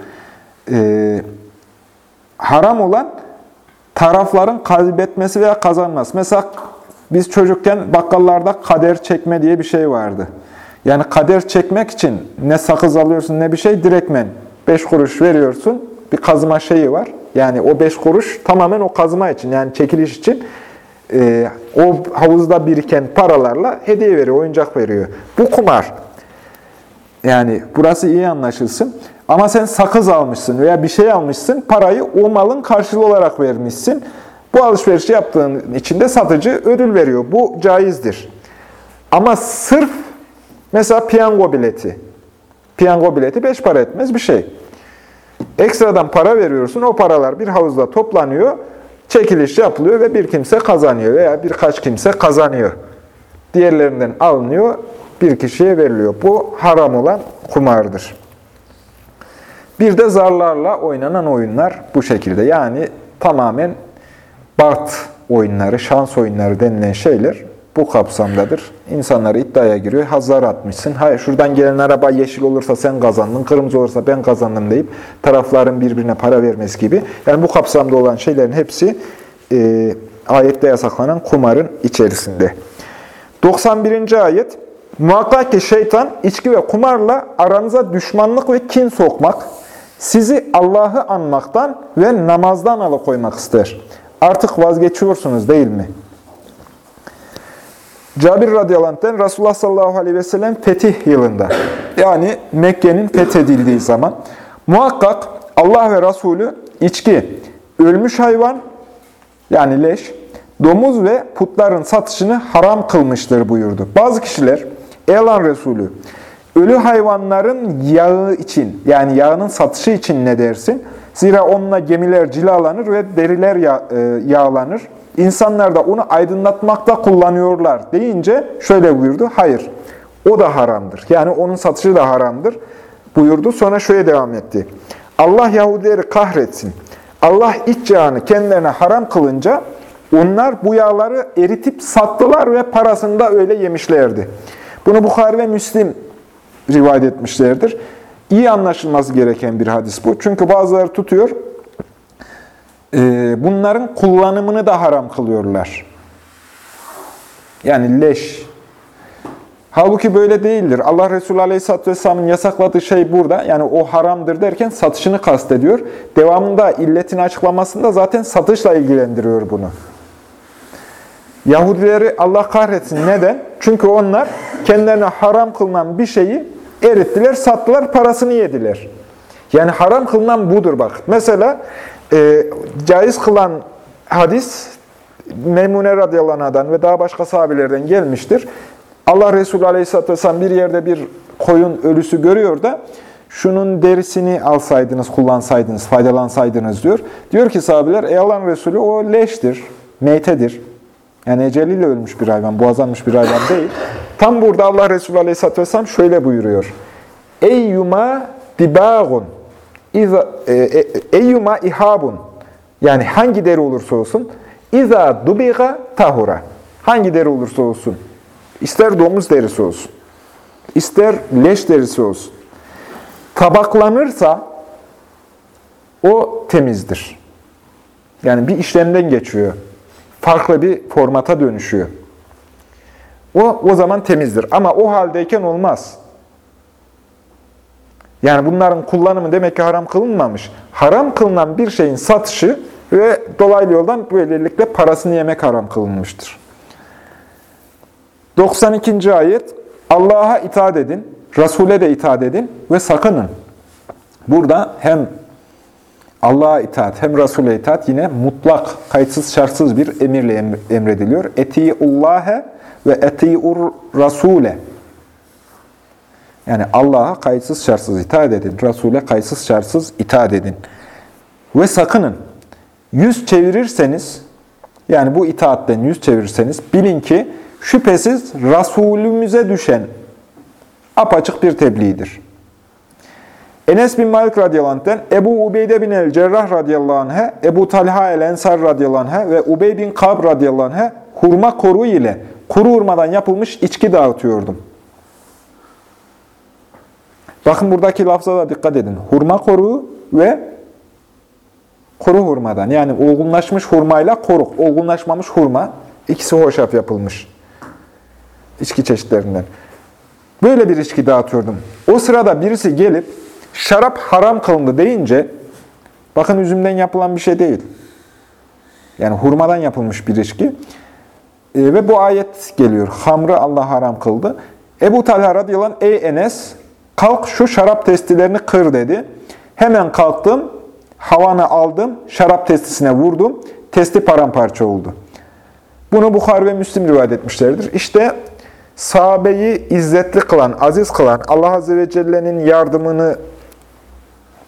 E, haram olan tarafların kaybetmesi veya kazanması. Mesela biz çocukken bakkallarda kader çekme diye bir şey vardı. Yani kader çekmek için ne sakız alıyorsun ne bir şey direktmen 5 kuruş veriyorsun. Bir kazıma şeyi var. Yani o 5 kuruş tamamen o kazıma için yani çekiliş için e, o havuzda biriken paralarla hediye veriyor, oyuncak veriyor. Bu kumar. Yani burası iyi anlaşılsın. Ama sen sakız almışsın veya bir şey almışsın, parayı o malın karşılığı olarak vermişsin. Bu alışverişi yaptığın için de satıcı ödül veriyor. Bu caizdir. Ama sırf mesela piyango bileti. Piyango bileti beş para etmez bir şey. Ekstradan para veriyorsun. O paralar bir havuzda toplanıyor. Çekiliş yapılıyor ve bir kimse kazanıyor veya birkaç kimse kazanıyor. Diğerlerinden alınıyor, bir kişiye veriliyor. Bu haram olan kumardır. Bir de zarlarla oynanan oyunlar bu şekilde. Yani tamamen Bart oyunları, şans oyunları denilen şeyler bu kapsamdadır. İnsanlar iddiaya giriyor. Hazar atmışsın. Hayır şuradan gelen araba yeşil olursa sen kazandın, kırmızı olursa ben kazandım deyip tarafların birbirine para vermesi gibi. Yani bu kapsamda olan şeylerin hepsi e, ayette yasaklanan kumarın içerisinde. 91. ayet Muhakkak ki şeytan içki ve kumarla aranıza düşmanlık ve kin sokmak, sizi Allah'ı anmaktan ve namazdan alıkoymak ister. Artık vazgeçiyorsunuz değil mi? Cabir radıyallahu Resulullah sallallahu aleyhi ve sellem fetih yılında yani Mekke'nin fethedildiği zaman muhakkak Allah ve Resulü içki, ölmüş hayvan yani leş, domuz ve putların satışını haram kılmıştır buyurdu. Bazı kişiler Elan Resulü ölü hayvanların yağı için yani yağının satışı için ne dersin? Zira onunla gemiler cilalanır ve deriler e, yağlanır. İnsanlar da onu aydınlatmakta kullanıyorlar deyince şöyle buyurdu. Hayır, o da haramdır. Yani onun satışı da haramdır buyurdu. Sonra şöyle devam etti. Allah Yahudileri kahretsin. Allah iç yağını kendilerine haram kılınca onlar bu yağları eritip sattılar ve parasını da öyle yemişlerdi. Bunu Bukhari ve Müslim rivayet etmişlerdir. İyi anlaşılması gereken bir hadis bu. Çünkü bazıları tutuyor, e, bunların kullanımını da haram kılıyorlar. Yani leş. Halbuki böyle değildir. Allah Resulü Aleyhisselatü Vesselam'ın yasakladığı şey burada. Yani o haramdır derken satışını kastediyor. Devamında illetin açıklamasında zaten satışla ilgilendiriyor bunu. Yahudileri Allah kahretsin. Neden? Çünkü onlar kendilerine haram kılınan bir şeyi erittiler, sattılar, parasını yediler. Yani haram kılınan budur bak. Mesela e, caiz kılan hadis Memune radıyallahu ve daha başka sahabelerden gelmiştir. Allah Resulü aleyhisselatü vesselam bir yerde bir koyun ölüsü görüyor da şunun derisini alsaydınız, kullansaydınız, faydalansaydınız diyor. Diyor ki sahabeler, ey Allah'ın Resulü o leştir, meytedir. Yani eceliyle ölmüş bir hayvan, boğazlanmış bir hayvan değil. Tam burada Allah Resulü Aleyhisselatü Vesselam şöyle buyuruyor. Eyyuma dibâgun e, e, Eyyuma ihabun Yani hangi deri olursa olsun İza dubiga tahura Hangi deri olursa olsun. İster domuz derisi olsun. ister leş derisi olsun. Tabaklanırsa o temizdir. Yani bir işlemden geçiyor farklı bir formata dönüşüyor. O, o zaman temizdir. Ama o haldeyken olmaz. Yani bunların kullanımı demek ki haram kılınmamış. Haram kılınan bir şeyin satışı ve dolaylı yoldan böylelikle parasını yemek haram kılınmıştır. 92. ayet Allah'a itaat edin, Resul'e de itaat edin ve sakının. Burada hem Allah'a itaat hem Resul'e itaat yine mutlak, kayıtsız şartsız bir emirle emrediliyor. Eti'ullâhe ve eti'ur rasule. Yani Allah'a kayıtsız şartsız itaat edin. Resul'e kayıtsız şartsız itaat edin. Ve sakının yüz çevirirseniz, yani bu itaatten yüz çevirirseniz bilin ki şüphesiz Resulümüze düşen apaçık bir tebliğdir. Enes bin Malik radıyallahu anh'ten Ebu Ubeyde bin el-Cerrah radıyallahu anh'e, Ebu Talha el-Ensar radıyallahu anh'e ve Ubey bin Kab radıyallahu anh'e hurma koru ile kuru hurmadan yapılmış içki dağıtıyordum. Bakın buradaki lafza da dikkat edin. Hurma koru ve kuru hurmadan. Yani olgunlaşmış hurmayla koruk. Olgunlaşmamış hurma. ikisi hoşaf yapılmış. içki çeşitlerinden. Böyle bir içki dağıtıyordum. O sırada birisi gelip şarap haram kılındı deyince bakın üzümden yapılan bir şey değil. Yani hurmadan yapılmış bir içki. E, ve bu ayet geliyor. Hamrı Allah haram kıldı. Ebu Talha radıyallahu anh, ey Enes kalk şu şarap testilerini kır dedi. Hemen kalktım, havanı aldım, şarap testisine vurdum. Testi paramparça oldu. Bunu Bukhar ve Müslim rivayet etmişlerdir. İşte sahabeyi izzetli kılan, aziz kılan, Allah Azze ve Celle'nin yardımını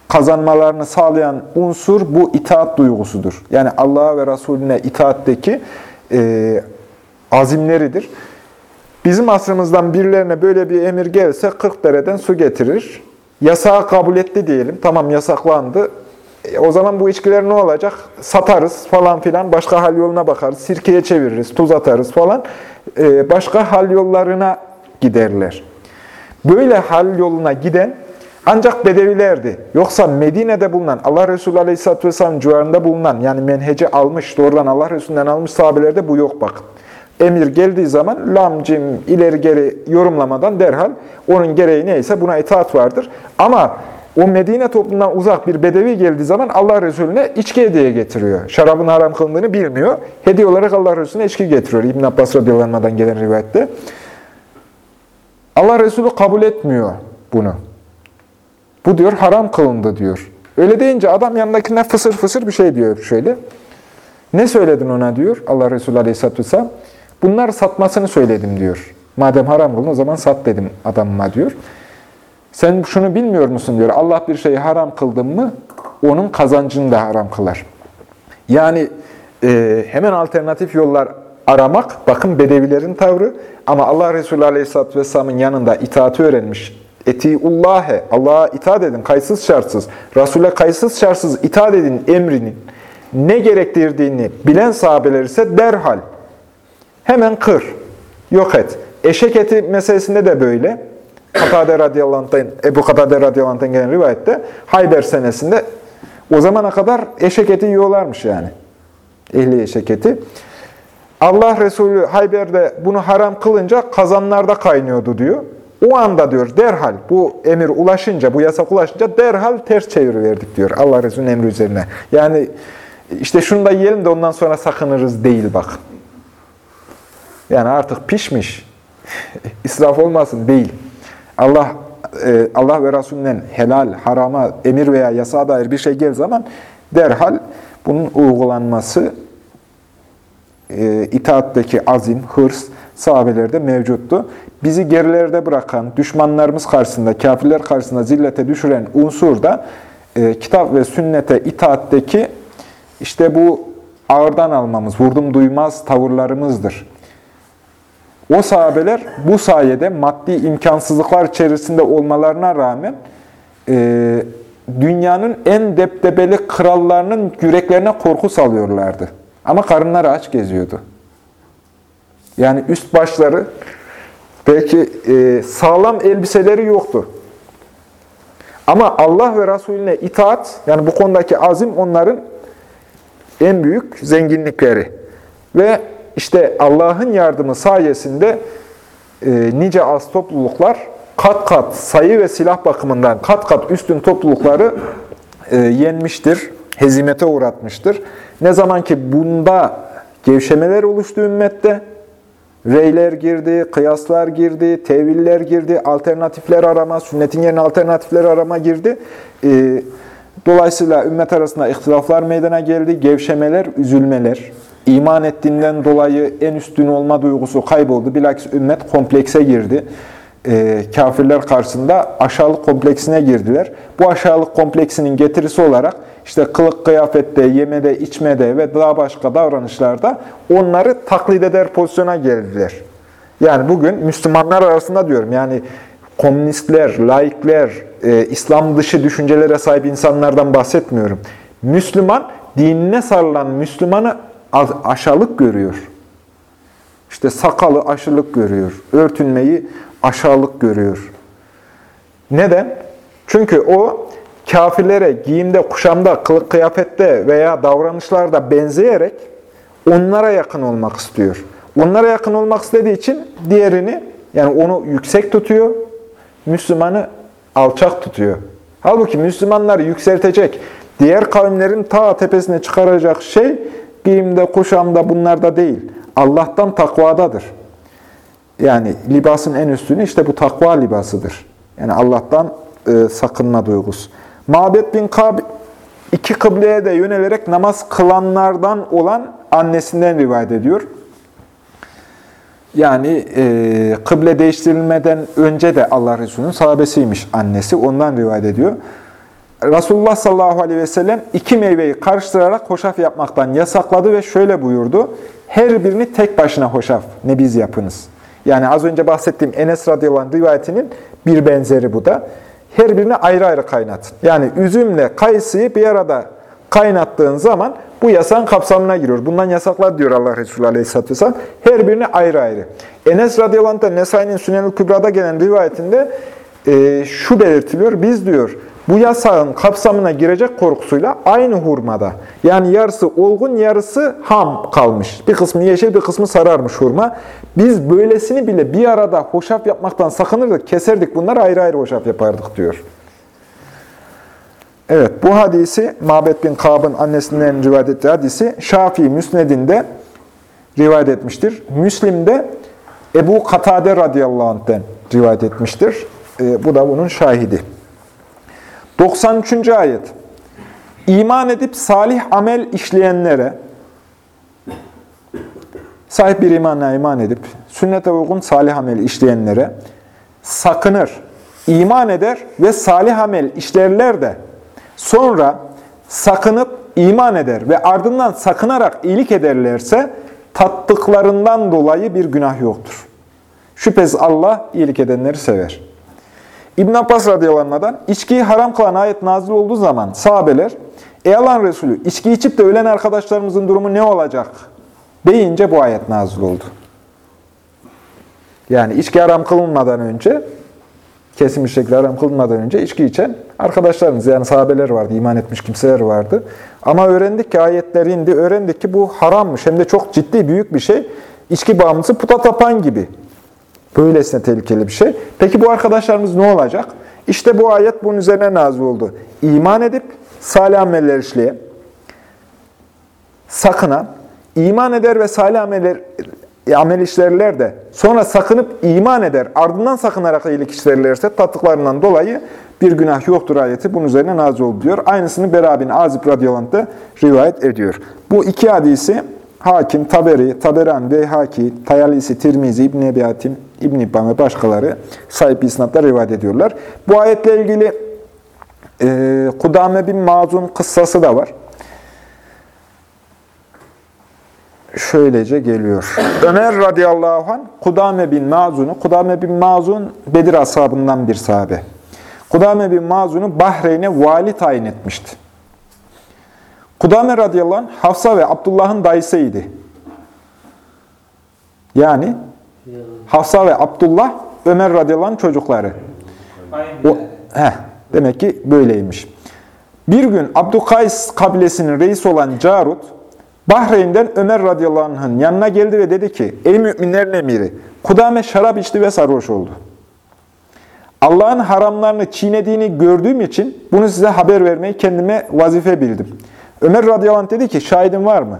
kazanmalarını sağlayan unsur bu itaat duygusudur. Yani Allah'a ve Resulüne itaatteki e, azimleridir. Bizim asrımızdan birilerine böyle bir emir gelse 40 dereden su getirir. Yasağı kabul etti diyelim. Tamam yasaklandı. E, o zaman bu içkiler ne olacak? Satarız falan filan. Başka hal yoluna bakarız. Sirkeye çeviririz, tuz atarız falan. E, başka hal yollarına giderler. Böyle hal yoluna giden ancak Bedevilerdi. Yoksa Medine'de bulunan, Allah Resulü Aleyhisselatü Vesselam civarında bulunan, yani menheci almış, doğrudan Allah Resulü'nden almış sahabelerde bu yok bakın. Emir geldiği zaman lamcim ileri geri yorumlamadan derhal onun gereği neyse buna itaat vardır. Ama o Medine toplumundan uzak bir bedevi geldiği zaman Allah Resulüne içki hediye getiriyor. Şarabın haram kılındığını bilmiyor. Hediye olarak Allah Resulüne içki getiriyor. İbn Abbas radıyallahu gelen rivayette. Allah Resulü kabul etmiyor bunu. Bu diyor haram kılındı diyor. Öyle deyince adam yanındakine fısır fısır bir şey diyor şöyle. Ne söyledin ona diyor Allah Resulü Aleyhisselatü Vesselam. Bunlar satmasını söyledim diyor. Madem haram kılın o zaman sat dedim adamıma diyor. Sen şunu bilmiyor musun diyor. Allah bir şeyi haram kıldı mı onun kazancını da haram kılar. Yani e, hemen alternatif yollar aramak, bakın bedevilerin tavrı ama Allah Resulü Aleyhisselatü Vesselam'ın yanında itaati öğrenmiş, Etiullâhe, Allah'a itaat edin, kayıtsız şartsız. Resul'e kayıtsız şartsız itaat edin emrinin ne gerektirdiğini bilen sahabeler ise derhal hemen kır, yok et. Eşek eti meselesinde de böyle. Katade radıyallahu anh'tan, Ebu Katade radıyallahu anh'tan gelen rivayette Hayber senesinde o zamana kadar eşek eti yiyorlarmış yani. Ehli eşek eti. Allah Resulü Hayber'de bunu haram kılınca kazanlarda kaynıyordu diyor. O anda diyor derhal bu emir ulaşınca, bu yasak ulaşınca derhal ters çeviriverdik diyor Allah Resulü'nün emri üzerine. Yani işte şunu da yiyelim de ondan sonra sakınırız değil bak. Yani artık pişmiş. israf olmasın değil. Allah e, Allah ve Resulünden helal, harama, emir veya yasağa dair bir şey gel zaman derhal bunun uygulanması e, itaatteki azim, hırs sahabelerde mevcuttu bizi gerilerde bırakan, düşmanlarımız karşısında, kafirler karşısında zillete düşüren unsur da e, kitap ve sünnete itaatteki işte bu ağırdan almamız, vurdum duymaz tavırlarımızdır. O sahabeler bu sayede maddi imkansızlıklar içerisinde olmalarına rağmen e, dünyanın en deptebeli krallarının yüreklerine korku salıyorlardı. Ama karınları aç geziyordu. Yani üst başları Belki e, sağlam elbiseleri yoktu. Ama Allah ve Resulüne itaat, yani bu konudaki azim onların en büyük zenginlikleri. Ve işte Allah'ın yardımı sayesinde e, nice az topluluklar kat kat sayı ve silah bakımından kat kat üstün toplulukları e, yenmiştir, hezimete uğratmıştır. Ne zaman ki bunda gevşemeler oluştu ümmette, Reyler girdi, kıyaslar girdi, teviller girdi, alternatifler arama, sünnetin yerine alternatifler arama girdi. Ee, Dolayısıyla ümmet arasında ihtilaflar meydana geldi, gevşemeler, üzülmeler. İman ettiğinden dolayı en üstün olma duygusu kayboldu. Bilakis ümmet komplekse girdi. E, kafirler karşısında aşağılık kompleksine girdiler. Bu aşağılık kompleksinin getirisi olarak işte kılık kıyafette, yemede, içmede ve daha başka davranışlarda onları taklit eder pozisyona geldiler. Yani bugün Müslümanlar arasında diyorum yani komünistler, laikler, e, İslam dışı düşüncelere sahip insanlardan bahsetmiyorum. Müslüman, dinine sarılan Müslümanı aşağılık görüyor. İşte sakalı aşılık görüyor. Örtünmeyi aşağılık görüyor. Neden? Çünkü o kafirlere giyimde, kuşamda, kılık kıyafette veya davranışlarda benzeyerek onlara yakın olmak istiyor. Onlara yakın olmak istediği için diğerini, yani onu yüksek tutuyor, Müslümanı alçak tutuyor. Halbuki Müslümanları yükseltecek, diğer kavimlerin ta tepesine çıkaracak şey giyimde, kuşamda bunlarda değil. Allah'tan takvadadır. Yani libasın en üstünü işte bu takva libasıdır. Yani Allah'tan e, sakınma duygusu. Mabet bin Kab iki kıbleye de yönelerek namaz kılanlardan olan annesinden rivayet ediyor. Yani e, kıble değiştirilmeden önce de Allah Resulü'nün sahabesiymiş annesi. Ondan rivayet ediyor. Resulullah sallallahu aleyhi ve sellem iki meyveyi karıştırarak hoşaf yapmaktan yasakladı ve şöyle buyurdu. Her birini tek başına hoşaf, nebiz yapınız. Yani az önce bahsettiğim Enes radıyallahu rivayetinin bir benzeri bu da. Her birini ayrı ayrı kaynatın. Yani üzümle kayısıyı bir arada kaynattığın zaman bu yasağın kapsamına giriyor. Bundan yasaklar diyor Allah Resulü Aleyhisselatü Vesselam. Her birini ayrı ayrı. Enes radıyallahu anh Nesai'nin Sünel-i Kübra'da gelen rivayetinde e, şu belirtiliyor. Biz diyor bu yasağın kapsamına girecek korkusuyla aynı hurmada. Yani yarısı olgun, yarısı ham kalmış. Bir kısmı yeşil, bir kısmı sararmış hurma. Biz böylesini bile bir arada hoşaf yapmaktan sakınırdık, keserdik bunları ayrı ayrı hoşaf yapardık diyor. Evet, bu hadisi Mabet bin Kab'ın annesinden rivayet ettiği hadisi Şafii Müsned'inde rivayet etmiştir. Müslim'de Ebu Katade radıyallahu anh'den rivayet etmiştir. E, bu da bunun şahidi. 93. ayet. İman edip salih amel işleyenlere, sahip bir imanla iman edip, sünnete uygun salih amel işleyenlere sakınır, iman eder ve salih amel işlerler de sonra sakınıp iman eder ve ardından sakınarak iyilik ederlerse tattıklarından dolayı bir günah yoktur. Şüphesiz Allah iyilik edenleri sever. İbn Abbas radıyallahu içkiyi haram kılan ayet nazil olduğu zaman sahabeler, Ey Allah'ın Resulü, içki içip de ölen arkadaşlarımızın durumu ne olacak? deyince bu ayet nazil oldu. Yani içki haram kılınmadan önce, kesin bir şekilde haram kılınmadan önce içki içen arkadaşlarımız, yani sahabeler vardı, iman etmiş kimseler vardı. Ama öğrendik ki ayetler indi, öğrendik ki bu harammış. Hem de çok ciddi, büyük bir şey. İçki bağımlısı puta tapan gibi. Böylesine tehlikeli bir şey. Peki bu arkadaşlarımız ne olacak? İşte bu ayet bunun üzerine nazil oldu. İman edip salih ameller işleyen, sakınan, iman eder ve salih ameller, amel işlerler de sonra sakınıp iman eder, ardından sakınarak iyilik işlerlerse tattıklarından dolayı bir günah yoktur ayeti bunun üzerine nazil oldu diyor. Aynısını Bera bin Azib radıyallahu rivayet ediyor. Bu iki hadisi Hakim, Taberi, Taberan, Beyhaki, Tayalisi, Tirmizi, İbn-i Ebi İbn-i İbban ve başkaları sahip isnatla rivayet ediyorlar. Bu ayetle ilgili e, Kudame bin Mazun kıssası da var. Şöylece geliyor. Ömer radıyallahu anh Kudame bin Mazun'u, Kudame bin Mazun Bedir ashabından bir sahabe. Kudame bin Mazun'u Bahreyn'e vali tayin etmişti. Kudame radıyallahu anh Hafsa ve Abdullah'ın dayısıydı. Yani Hafsa ve Abdullah Ömer radıyallahu çocukları. O, heh, demek ki böyleymiş. Bir gün Abdükays kabilesinin reisi olan Carut, Bahreyn'den Ömer radıyallahu anh'ın yanına geldi ve dedi ki, Ey müminlerin emiri, Kudame şarap içti ve sarhoş oldu. Allah'ın haramlarını çiğnediğini gördüğüm için bunu size haber vermeyi kendime vazife bildim. Ömer radıyallahu anh dedi ki, şahidin var mı?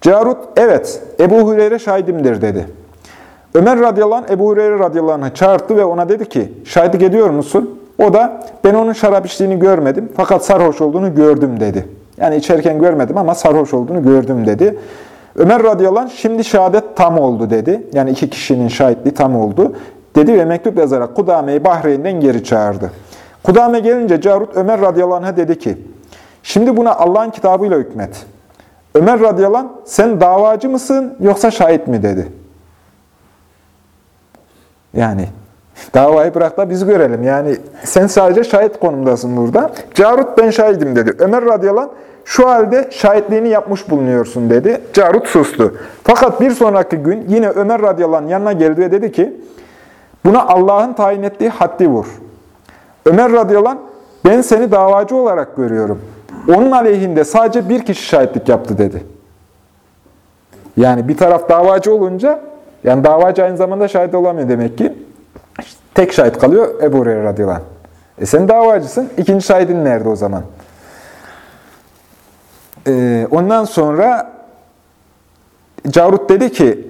Carut, evet, Ebu Hureyre şahidimdir dedi. Ömer radıyallahu anh, Ebu Hureyre radıyallahu anh'ı çağırdı ve ona dedi ki, şahitlik ediyor musun? O da ben onun şarap içtiğini görmedim fakat sarhoş olduğunu gördüm dedi. Yani içerken görmedim ama sarhoş olduğunu gördüm dedi. Ömer radıyallahu anh şimdi şehadet tam oldu dedi. Yani iki kişinin şahitliği tam oldu. Dedi ve mektup yazarak Kudame'yi Bahreyn'den geri çağırdı. Kudame gelince Carut Ömer radıyallahu anh'a dedi ki, şimdi buna Allah'ın kitabıyla hükmet. Ömer radıyallahu anh, sen davacı mısın yoksa şahit mi dedi. Yani davayı bırak da biz görelim. Yani sen sadece şahit konumdasın burada. Carut ben şahidim dedi. Ömer radıyallahu şu halde şahitliğini yapmış bulunuyorsun dedi. Carut sustu. Fakat bir sonraki gün yine Ömer radıyallahu yanına geldi ve dedi ki, buna Allah'ın tayin ettiği haddi vur. Ömer radıyallahu ben seni davacı olarak görüyorum. Onun aleyhinde sadece bir kişi şahitlik yaptı dedi. Yani bir taraf davacı olunca, yani davacı aynı zamanda şahit olamıyor demek ki. Tek şahit kalıyor Ebu Hureyre radıyallahu. E sen davacısın, ikinci şahidin nerede o zaman? Ee, ondan sonra Carut dedi ki,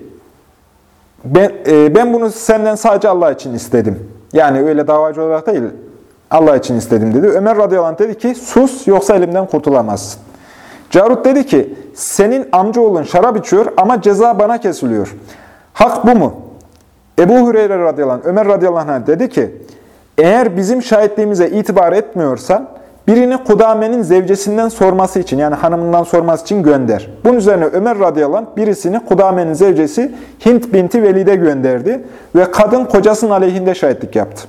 ben, e, ben bunu senden sadece Allah için istedim. Yani öyle davacı olarak değil, Allah için istedim dedi. Ömer radıyallahu dedi ki, sus yoksa elimden kurtulamazsın. Carut dedi ki, senin amcaoğlun şarap içiyor ama ceza bana kesiliyor. Hak bu mu? Ebu Hureyre radıyallahu Ömer radıyallahu anh dedi ki, eğer bizim şahitliğimize itibar etmiyorsan, birini Kudame'nin zevcesinden sorması için, yani hanımından sorması için gönder. Bunun üzerine Ömer radıyallahu birisini Kudame'nin zevcesi Hint binti Velid'e gönderdi ve kadın kocasının aleyhinde şahitlik yaptı.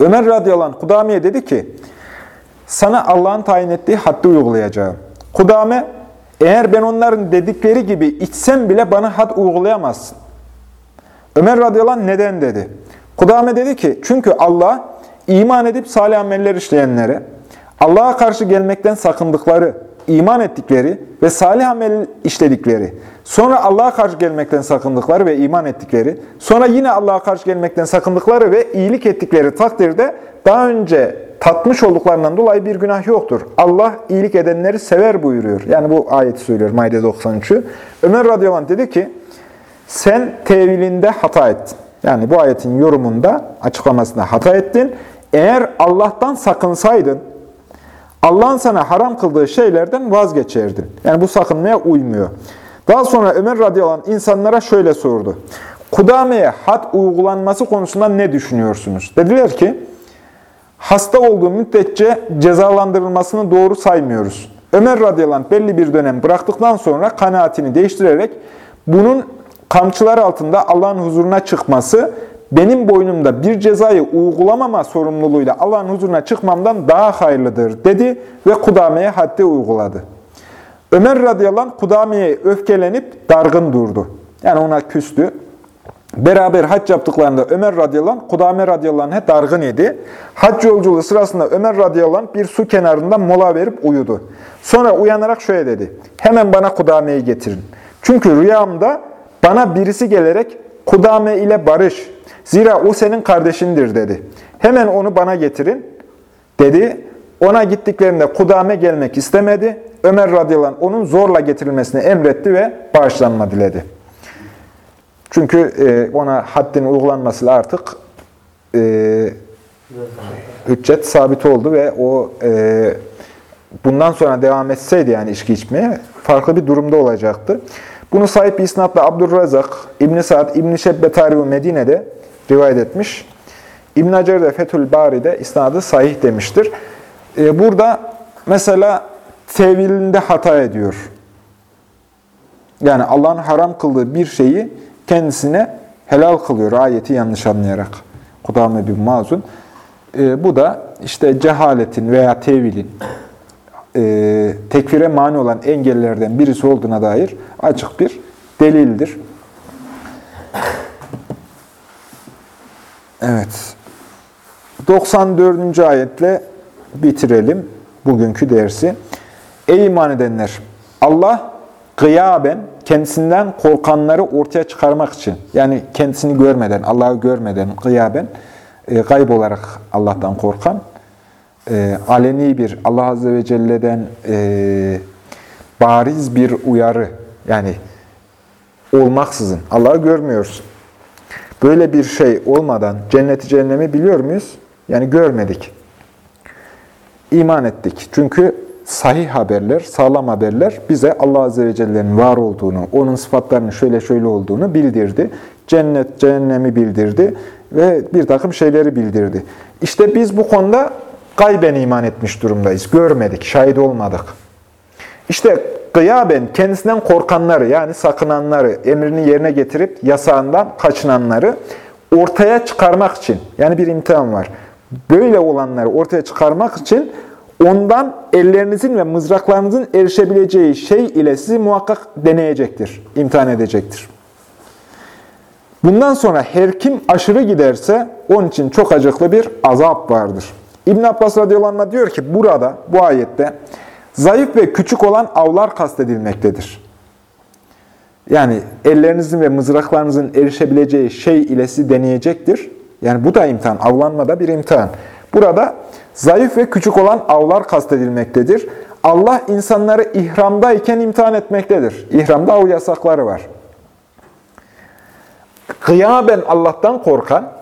Ömer radıyallahu anh Kudame'ye dedi ki, sana Allah'ın tayin ettiği haddi uygulayacağım. Kudame, eğer ben onların dedikleri gibi içsem bile bana had uygulayamazsın. Ömer radıyallahu neden dedi. Kudame dedi ki, çünkü Allah iman edip salih ameller işleyenlere, Allah'a karşı gelmekten sakındıkları, iman ettikleri ve salih amel işledikleri, sonra Allah'a karşı gelmekten sakındıkları ve iman ettikleri, sonra yine Allah'a karşı gelmekten sakındıkları ve iyilik ettikleri takdirde daha önce tatmış olduklarından dolayı bir günah yoktur. Allah iyilik edenleri sever buyuruyor. Yani bu ayeti söylüyor Maide 93'ü. Ömer radıyallahu dedi ki, sen tevilinde hata ettin. Yani bu ayetin yorumunda, açıklamasında hata ettin. Eğer Allah'tan sakınsaydın, Allah'ın sana haram kıldığı şeylerden vazgeçerdin. Yani bu sakınmaya uymuyor. Daha sonra Ömer radıyallahu insanlara şöyle sordu. Kudame'ye had uygulanması konusunda ne düşünüyorsunuz? Dediler ki, hasta olduğu müddetçe cezalandırılmasını doğru saymıyoruz. Ömer radıyallahu belli bir dönem bıraktıktan sonra kanaatini değiştirerek bunun kamçılar altında Allah'ın huzuruna çıkması benim boynumda bir cezayı uygulamama sorumluluğuyla Allah'ın huzuruna çıkmamdan daha hayırlıdır dedi ve Kudame'ye haddi uyguladı. Ömer radıyallahu anh Kudame'ye öfkelenip dargın durdu. Yani ona küstü. Beraber hac yaptıklarında Ömer radıyallahu anh, Kudame radıyallahu anh'e dargın idi. Hac yolculuğu sırasında Ömer radıyallahu anh bir su kenarında mola verip uyudu. Sonra uyanarak şöyle dedi. Hemen bana Kudame'yi getirin. Çünkü rüyamda bana birisi gelerek Kudame ile barış. Zira o senin kardeşindir dedi. Hemen onu bana getirin dedi. Ona gittiklerinde Kudame gelmek istemedi. Ömer radıyallahu anh onun zorla getirilmesini emretti ve bağışlanma diledi. Çünkü e, ona haddin uygulanmasıyla artık e, hüccet sabit oldu ve o e, bundan sonra devam etseydi yani içki içmeye farklı bir durumda olacaktı. Bunu sahip bir isnatla Abdurrazak, İbn-i Sa'd, İbn-i Şebbe Tarihu Medine'de rivayet etmiş. İbn-i Hacer de Fethül Bari'de isnadı sahih demiştir. Ee, burada mesela tevilinde hata ediyor. Yani Allah'ın haram kıldığı bir şeyi kendisine helal kılıyor ayeti yanlış anlayarak. Kudame bin Mazun. Ee, bu da işte cehaletin veya tevilin e, tekfire mani olan engellerden birisi olduğuna dair açık bir delildir. Evet. 94. ayetle bitirelim bugünkü dersi. Ey iman edenler! Allah gıyaben kendisinden korkanları ortaya çıkarmak için, yani kendisini görmeden, Allah'ı görmeden gıyaben, e, gayb olarak Allah'tan korkan, e, aleni bir Allah Azze ve Celle'den e, bariz bir uyarı, yani olmaksızın, Allah'ı görmüyorsun. Böyle bir şey olmadan cenneti cehennemi biliyor muyuz? Yani görmedik. İman ettik. Çünkü sahih haberler, sağlam haberler bize Allah Azze ve Celle'nin var olduğunu, onun sıfatlarının şöyle şöyle olduğunu bildirdi. Cennet, cehennemi bildirdi ve bir takım şeyleri bildirdi. İşte biz bu konuda gayben iman etmiş durumdayız. Görmedik, şahit olmadık. İşte gıyaben kendisinden korkanları yani sakınanları, emrini yerine getirip yasağından kaçınanları ortaya çıkarmak için yani bir imtihan var. Böyle olanları ortaya çıkarmak için ondan ellerinizin ve mızraklarınızın erişebileceği şey ile sizi muhakkak deneyecektir, imtihan edecektir. Bundan sonra her kim aşırı giderse onun için çok acıklı bir azap vardır. İbn Abbas radıyallahu diyor ki burada, bu ayette zayıf ve küçük olan avlar kastedilmektedir. Yani ellerinizin ve mızraklarınızın erişebileceği şey ile sizi deneyecektir. Yani bu da imtihan, avlanma da bir imtihan. Burada zayıf ve küçük olan avlar kastedilmektedir. Allah insanları ihramdayken imtihan etmektedir. İhramda av yasakları var. Gıyaben Allah'tan korkan,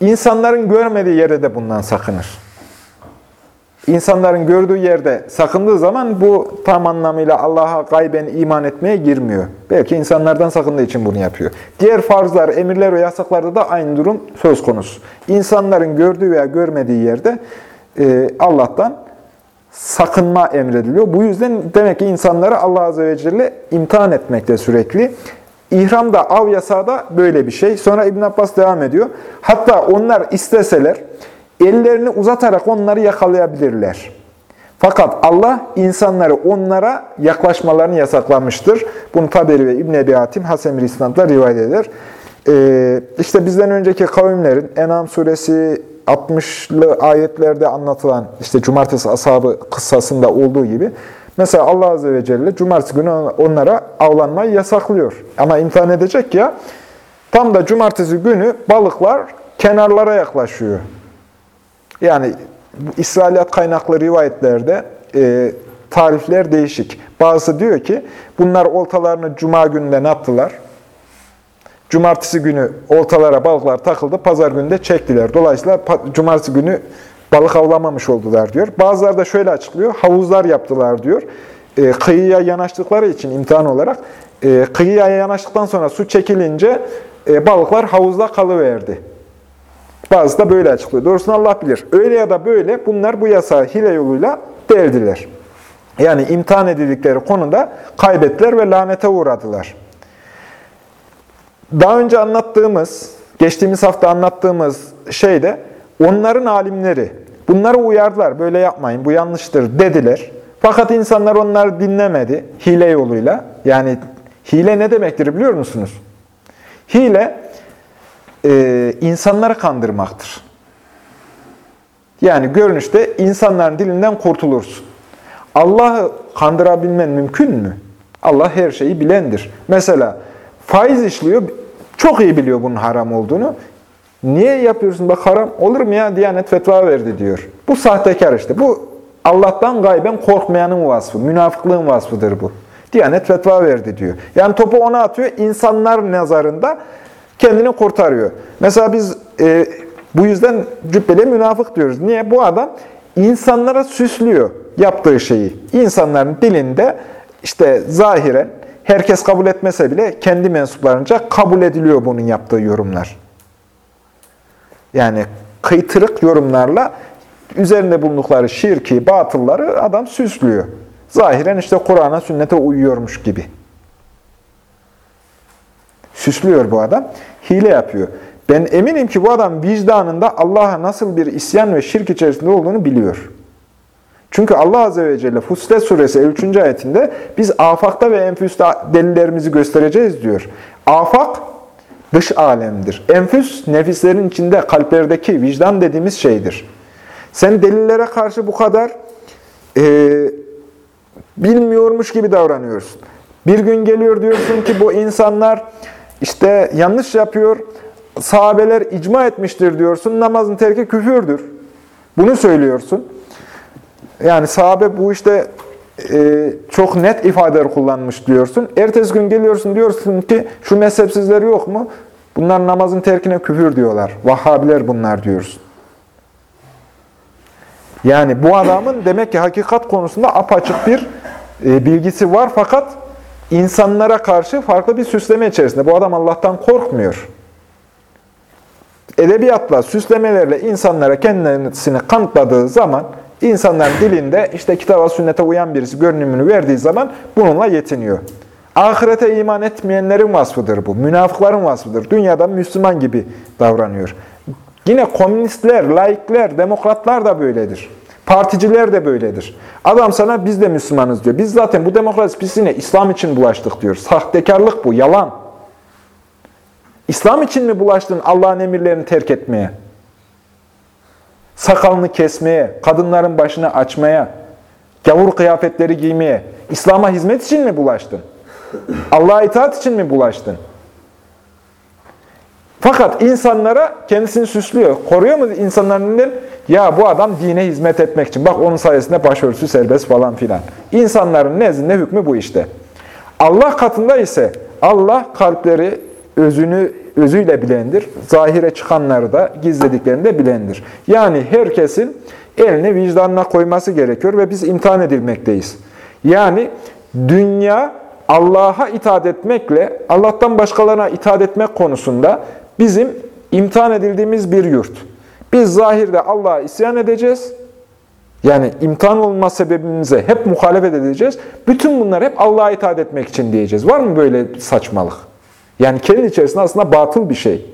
insanların görmediği yerde de bundan sakınır. İnsanların gördüğü yerde sakındığı zaman bu tam anlamıyla Allah'a gayben iman etmeye girmiyor. Belki insanlardan sakındığı için bunu yapıyor. Diğer farzlar, emirler ve yasaklarda da aynı durum söz konusu. İnsanların gördüğü veya görmediği yerde e, Allah'tan sakınma emrediliyor. Bu yüzden demek ki insanları Allah Azze ve Celle imtihan etmekte sürekli. İhramda, av yasağı da böyle bir şey. Sonra İbn Abbas devam ediyor. Hatta onlar isteseler ellerini uzatarak onları yakalayabilirler. Fakat Allah insanları onlara yaklaşmalarını yasaklamıştır. Bunu Taberi ve İbn Ebi Hatim Hasemir İslam'da rivayet eder. Ee, işte bizden önceki kavimlerin Enam suresi 60'lı ayetlerde anlatılan işte cumartesi ashabı kıssasında olduğu gibi mesela Allah Azze ve Celle cumartesi günü onlara avlanmayı yasaklıyor. Ama imtihan edecek ya tam da cumartesi günü balıklar kenarlara yaklaşıyor. Yani İsrailiyat kaynaklı rivayetlerde e, tarifler değişik. Bazısı diyor ki bunlar oltalarını cuma gününden attılar. Cumartesi günü oltalara balıklar takıldı, pazar günü de çektiler. Dolayısıyla cumartesi günü balık avlamamış oldular diyor. Bazıları da şöyle açıklıyor, havuzlar yaptılar diyor. E, kıyıya yanaştıkları için imtihan olarak, e, kıyıya yanaştıktan sonra su çekilince e, balıklar havuzda kalıverdi. Bazısı da böyle açıklıyor. Doğrusunu Allah bilir. Öyle ya da böyle bunlar bu yasağı hile yoluyla derdiler. Yani imtihan edildikleri konuda kaybettiler ve lanete uğradılar. Daha önce anlattığımız, geçtiğimiz hafta anlattığımız şeyde onların alimleri bunları uyardılar. Böyle yapmayın, bu yanlıştır dediler. Fakat insanlar onları dinlemedi hile yoluyla. Yani hile ne demektir biliyor musunuz? Hile e, insanları kandırmaktır. Yani görünüşte insanların dilinden kurtulursun. Allah'ı kandırabilmen mümkün mü? Allah her şeyi bilendir. Mesela faiz işliyor, çok iyi biliyor bunun haram olduğunu. Niye yapıyorsun bak haram olur mu ya Diyanet fetva verdi diyor. Bu sahtekar işte. Bu Allah'tan gayben korkmayanın vasfı, münafıklığın vasfıdır bu. Diyanet fetva verdi diyor. Yani topu ona atıyor, insanlar nazarında kendini kurtarıyor. Mesela biz e, bu yüzden cübbeli münafık diyoruz. Niye? Bu adam insanlara süslüyor yaptığı şeyi. İnsanların dilinde işte zahiren herkes kabul etmese bile kendi mensuplarınca kabul ediliyor bunun yaptığı yorumlar. Yani kıytırık yorumlarla üzerinde bulundukları şirki, batılları adam süslüyor. Zahiren işte Kur'an'a, sünnete uyuyormuş gibi. Süslüyor bu adam. Hile yapıyor. Ben eminim ki bu adam vicdanında Allah'a nasıl bir isyan ve şirk içerisinde olduğunu biliyor. Çünkü Allah Azze ve Celle Fussilet Suresi 3. ayetinde biz afakta ve enfüste delillerimizi göstereceğiz diyor. Afak dış alemdir. Enfüs nefislerin içinde kalplerdeki vicdan dediğimiz şeydir. Sen delillere karşı bu kadar e, bilmiyormuş gibi davranıyorsun. Bir gün geliyor diyorsun ki bu insanlar işte yanlış yapıyor, sahabeler icma etmiştir diyorsun, namazın terki küfürdür. Bunu söylüyorsun. Yani sahabe bu işte e, çok net ifadeler kullanmış diyorsun. Ertesi gün geliyorsun diyorsun ki şu mezhepsizler yok mu? Bunlar namazın terkine küfür diyorlar. Vahhabiler bunlar diyorsun. Yani bu adamın demek ki hakikat konusunda apaçık bir e, bilgisi var fakat insanlara karşı farklı bir süsleme içerisinde. Bu adam Allah'tan korkmuyor. Edebiyatla, süslemelerle insanlara kendisini kanıtladığı zaman, insanların dilinde işte kitaba sünnete uyan birisi görünümünü verdiği zaman bununla yetiniyor. Ahirete iman etmeyenlerin vasfıdır bu. Münafıkların vasfıdır. Dünyada Müslüman gibi davranıyor. Yine komünistler, laikler, demokratlar da böyledir. Particiler de böyledir. Adam sana biz de Müslümanız diyor. Biz zaten bu demokrasi pisine İslam için bulaştık diyor. Sahtekarlık bu, yalan. İslam için mi bulaştın Allah'ın emirlerini terk etmeye? Sakalını kesmeye, kadınların başını açmaya, gavur kıyafetleri giymeye, İslam'a hizmet için mi bulaştın? Allah'a itaat için mi bulaştın? Fakat insanlara kendisini süslüyor. Koruyor mu insanların Ya bu adam dine hizmet etmek için. Bak onun sayesinde başörtüsü serbest falan filan. İnsanların nezdinde hükmü bu işte. Allah katında ise Allah kalpleri özünü özüyle bilendir. Zahire çıkanları da gizlediklerini de bilendir. Yani herkesin elini vicdanına koyması gerekiyor ve biz imtihan edilmekteyiz. Yani dünya Allah'a itaat etmekle Allah'tan başkalarına itaat etmek konusunda bizim imtihan edildiğimiz bir yurt. Biz zahirde Allah'a isyan edeceğiz. Yani imtihan olma sebebimize hep muhalefet edeceğiz. Bütün bunlar hep Allah'a itaat etmek için diyeceğiz. Var mı böyle saçmalık? Yani kendi içerisinde aslında batıl bir şey.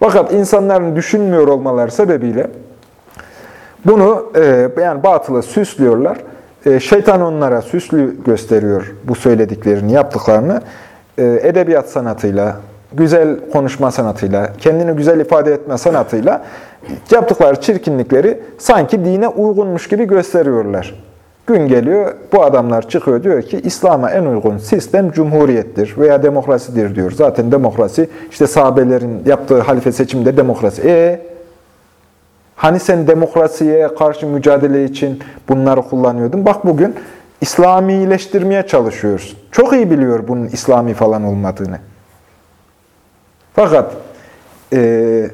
Fakat insanların düşünmüyor olmaları sebebiyle bunu e, yani batılı süslüyorlar. E, şeytan onlara süslü gösteriyor bu söylediklerini, yaptıklarını. E, edebiyat sanatıyla, güzel konuşma sanatıyla, kendini güzel ifade etme sanatıyla yaptıkları çirkinlikleri sanki dine uygunmuş gibi gösteriyorlar. Gün geliyor, bu adamlar çıkıyor diyor ki İslam'a en uygun sistem cumhuriyettir veya demokrasidir diyor. Zaten demokrasi, işte sahabelerin yaptığı halife seçiminde demokrasi. E Hani sen demokrasiye karşı mücadele için bunları kullanıyordun. Bak bugün İslamileştirmeye çalışıyoruz. Çok iyi biliyor bunun İslami falan olmadığını. Fakat e,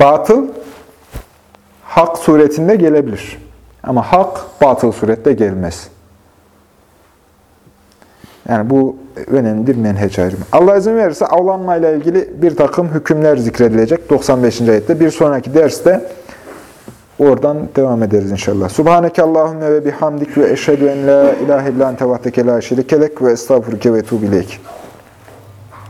batıl hak suretinde gelebilir. Ama hak batıl surette gelmez. Yani bu önemli bir menheç ayrımı. Allah izin verirse avlanmayla ilgili bir takım hükümler zikredilecek 95. ayette. Bir sonraki derste oradan devam ederiz inşallah. Subhaneke Allahümme ve bihamdik ve eşhedü en la ilahe illan tevahdeke la şerikelek ve estağfurke ve tuğbileyk.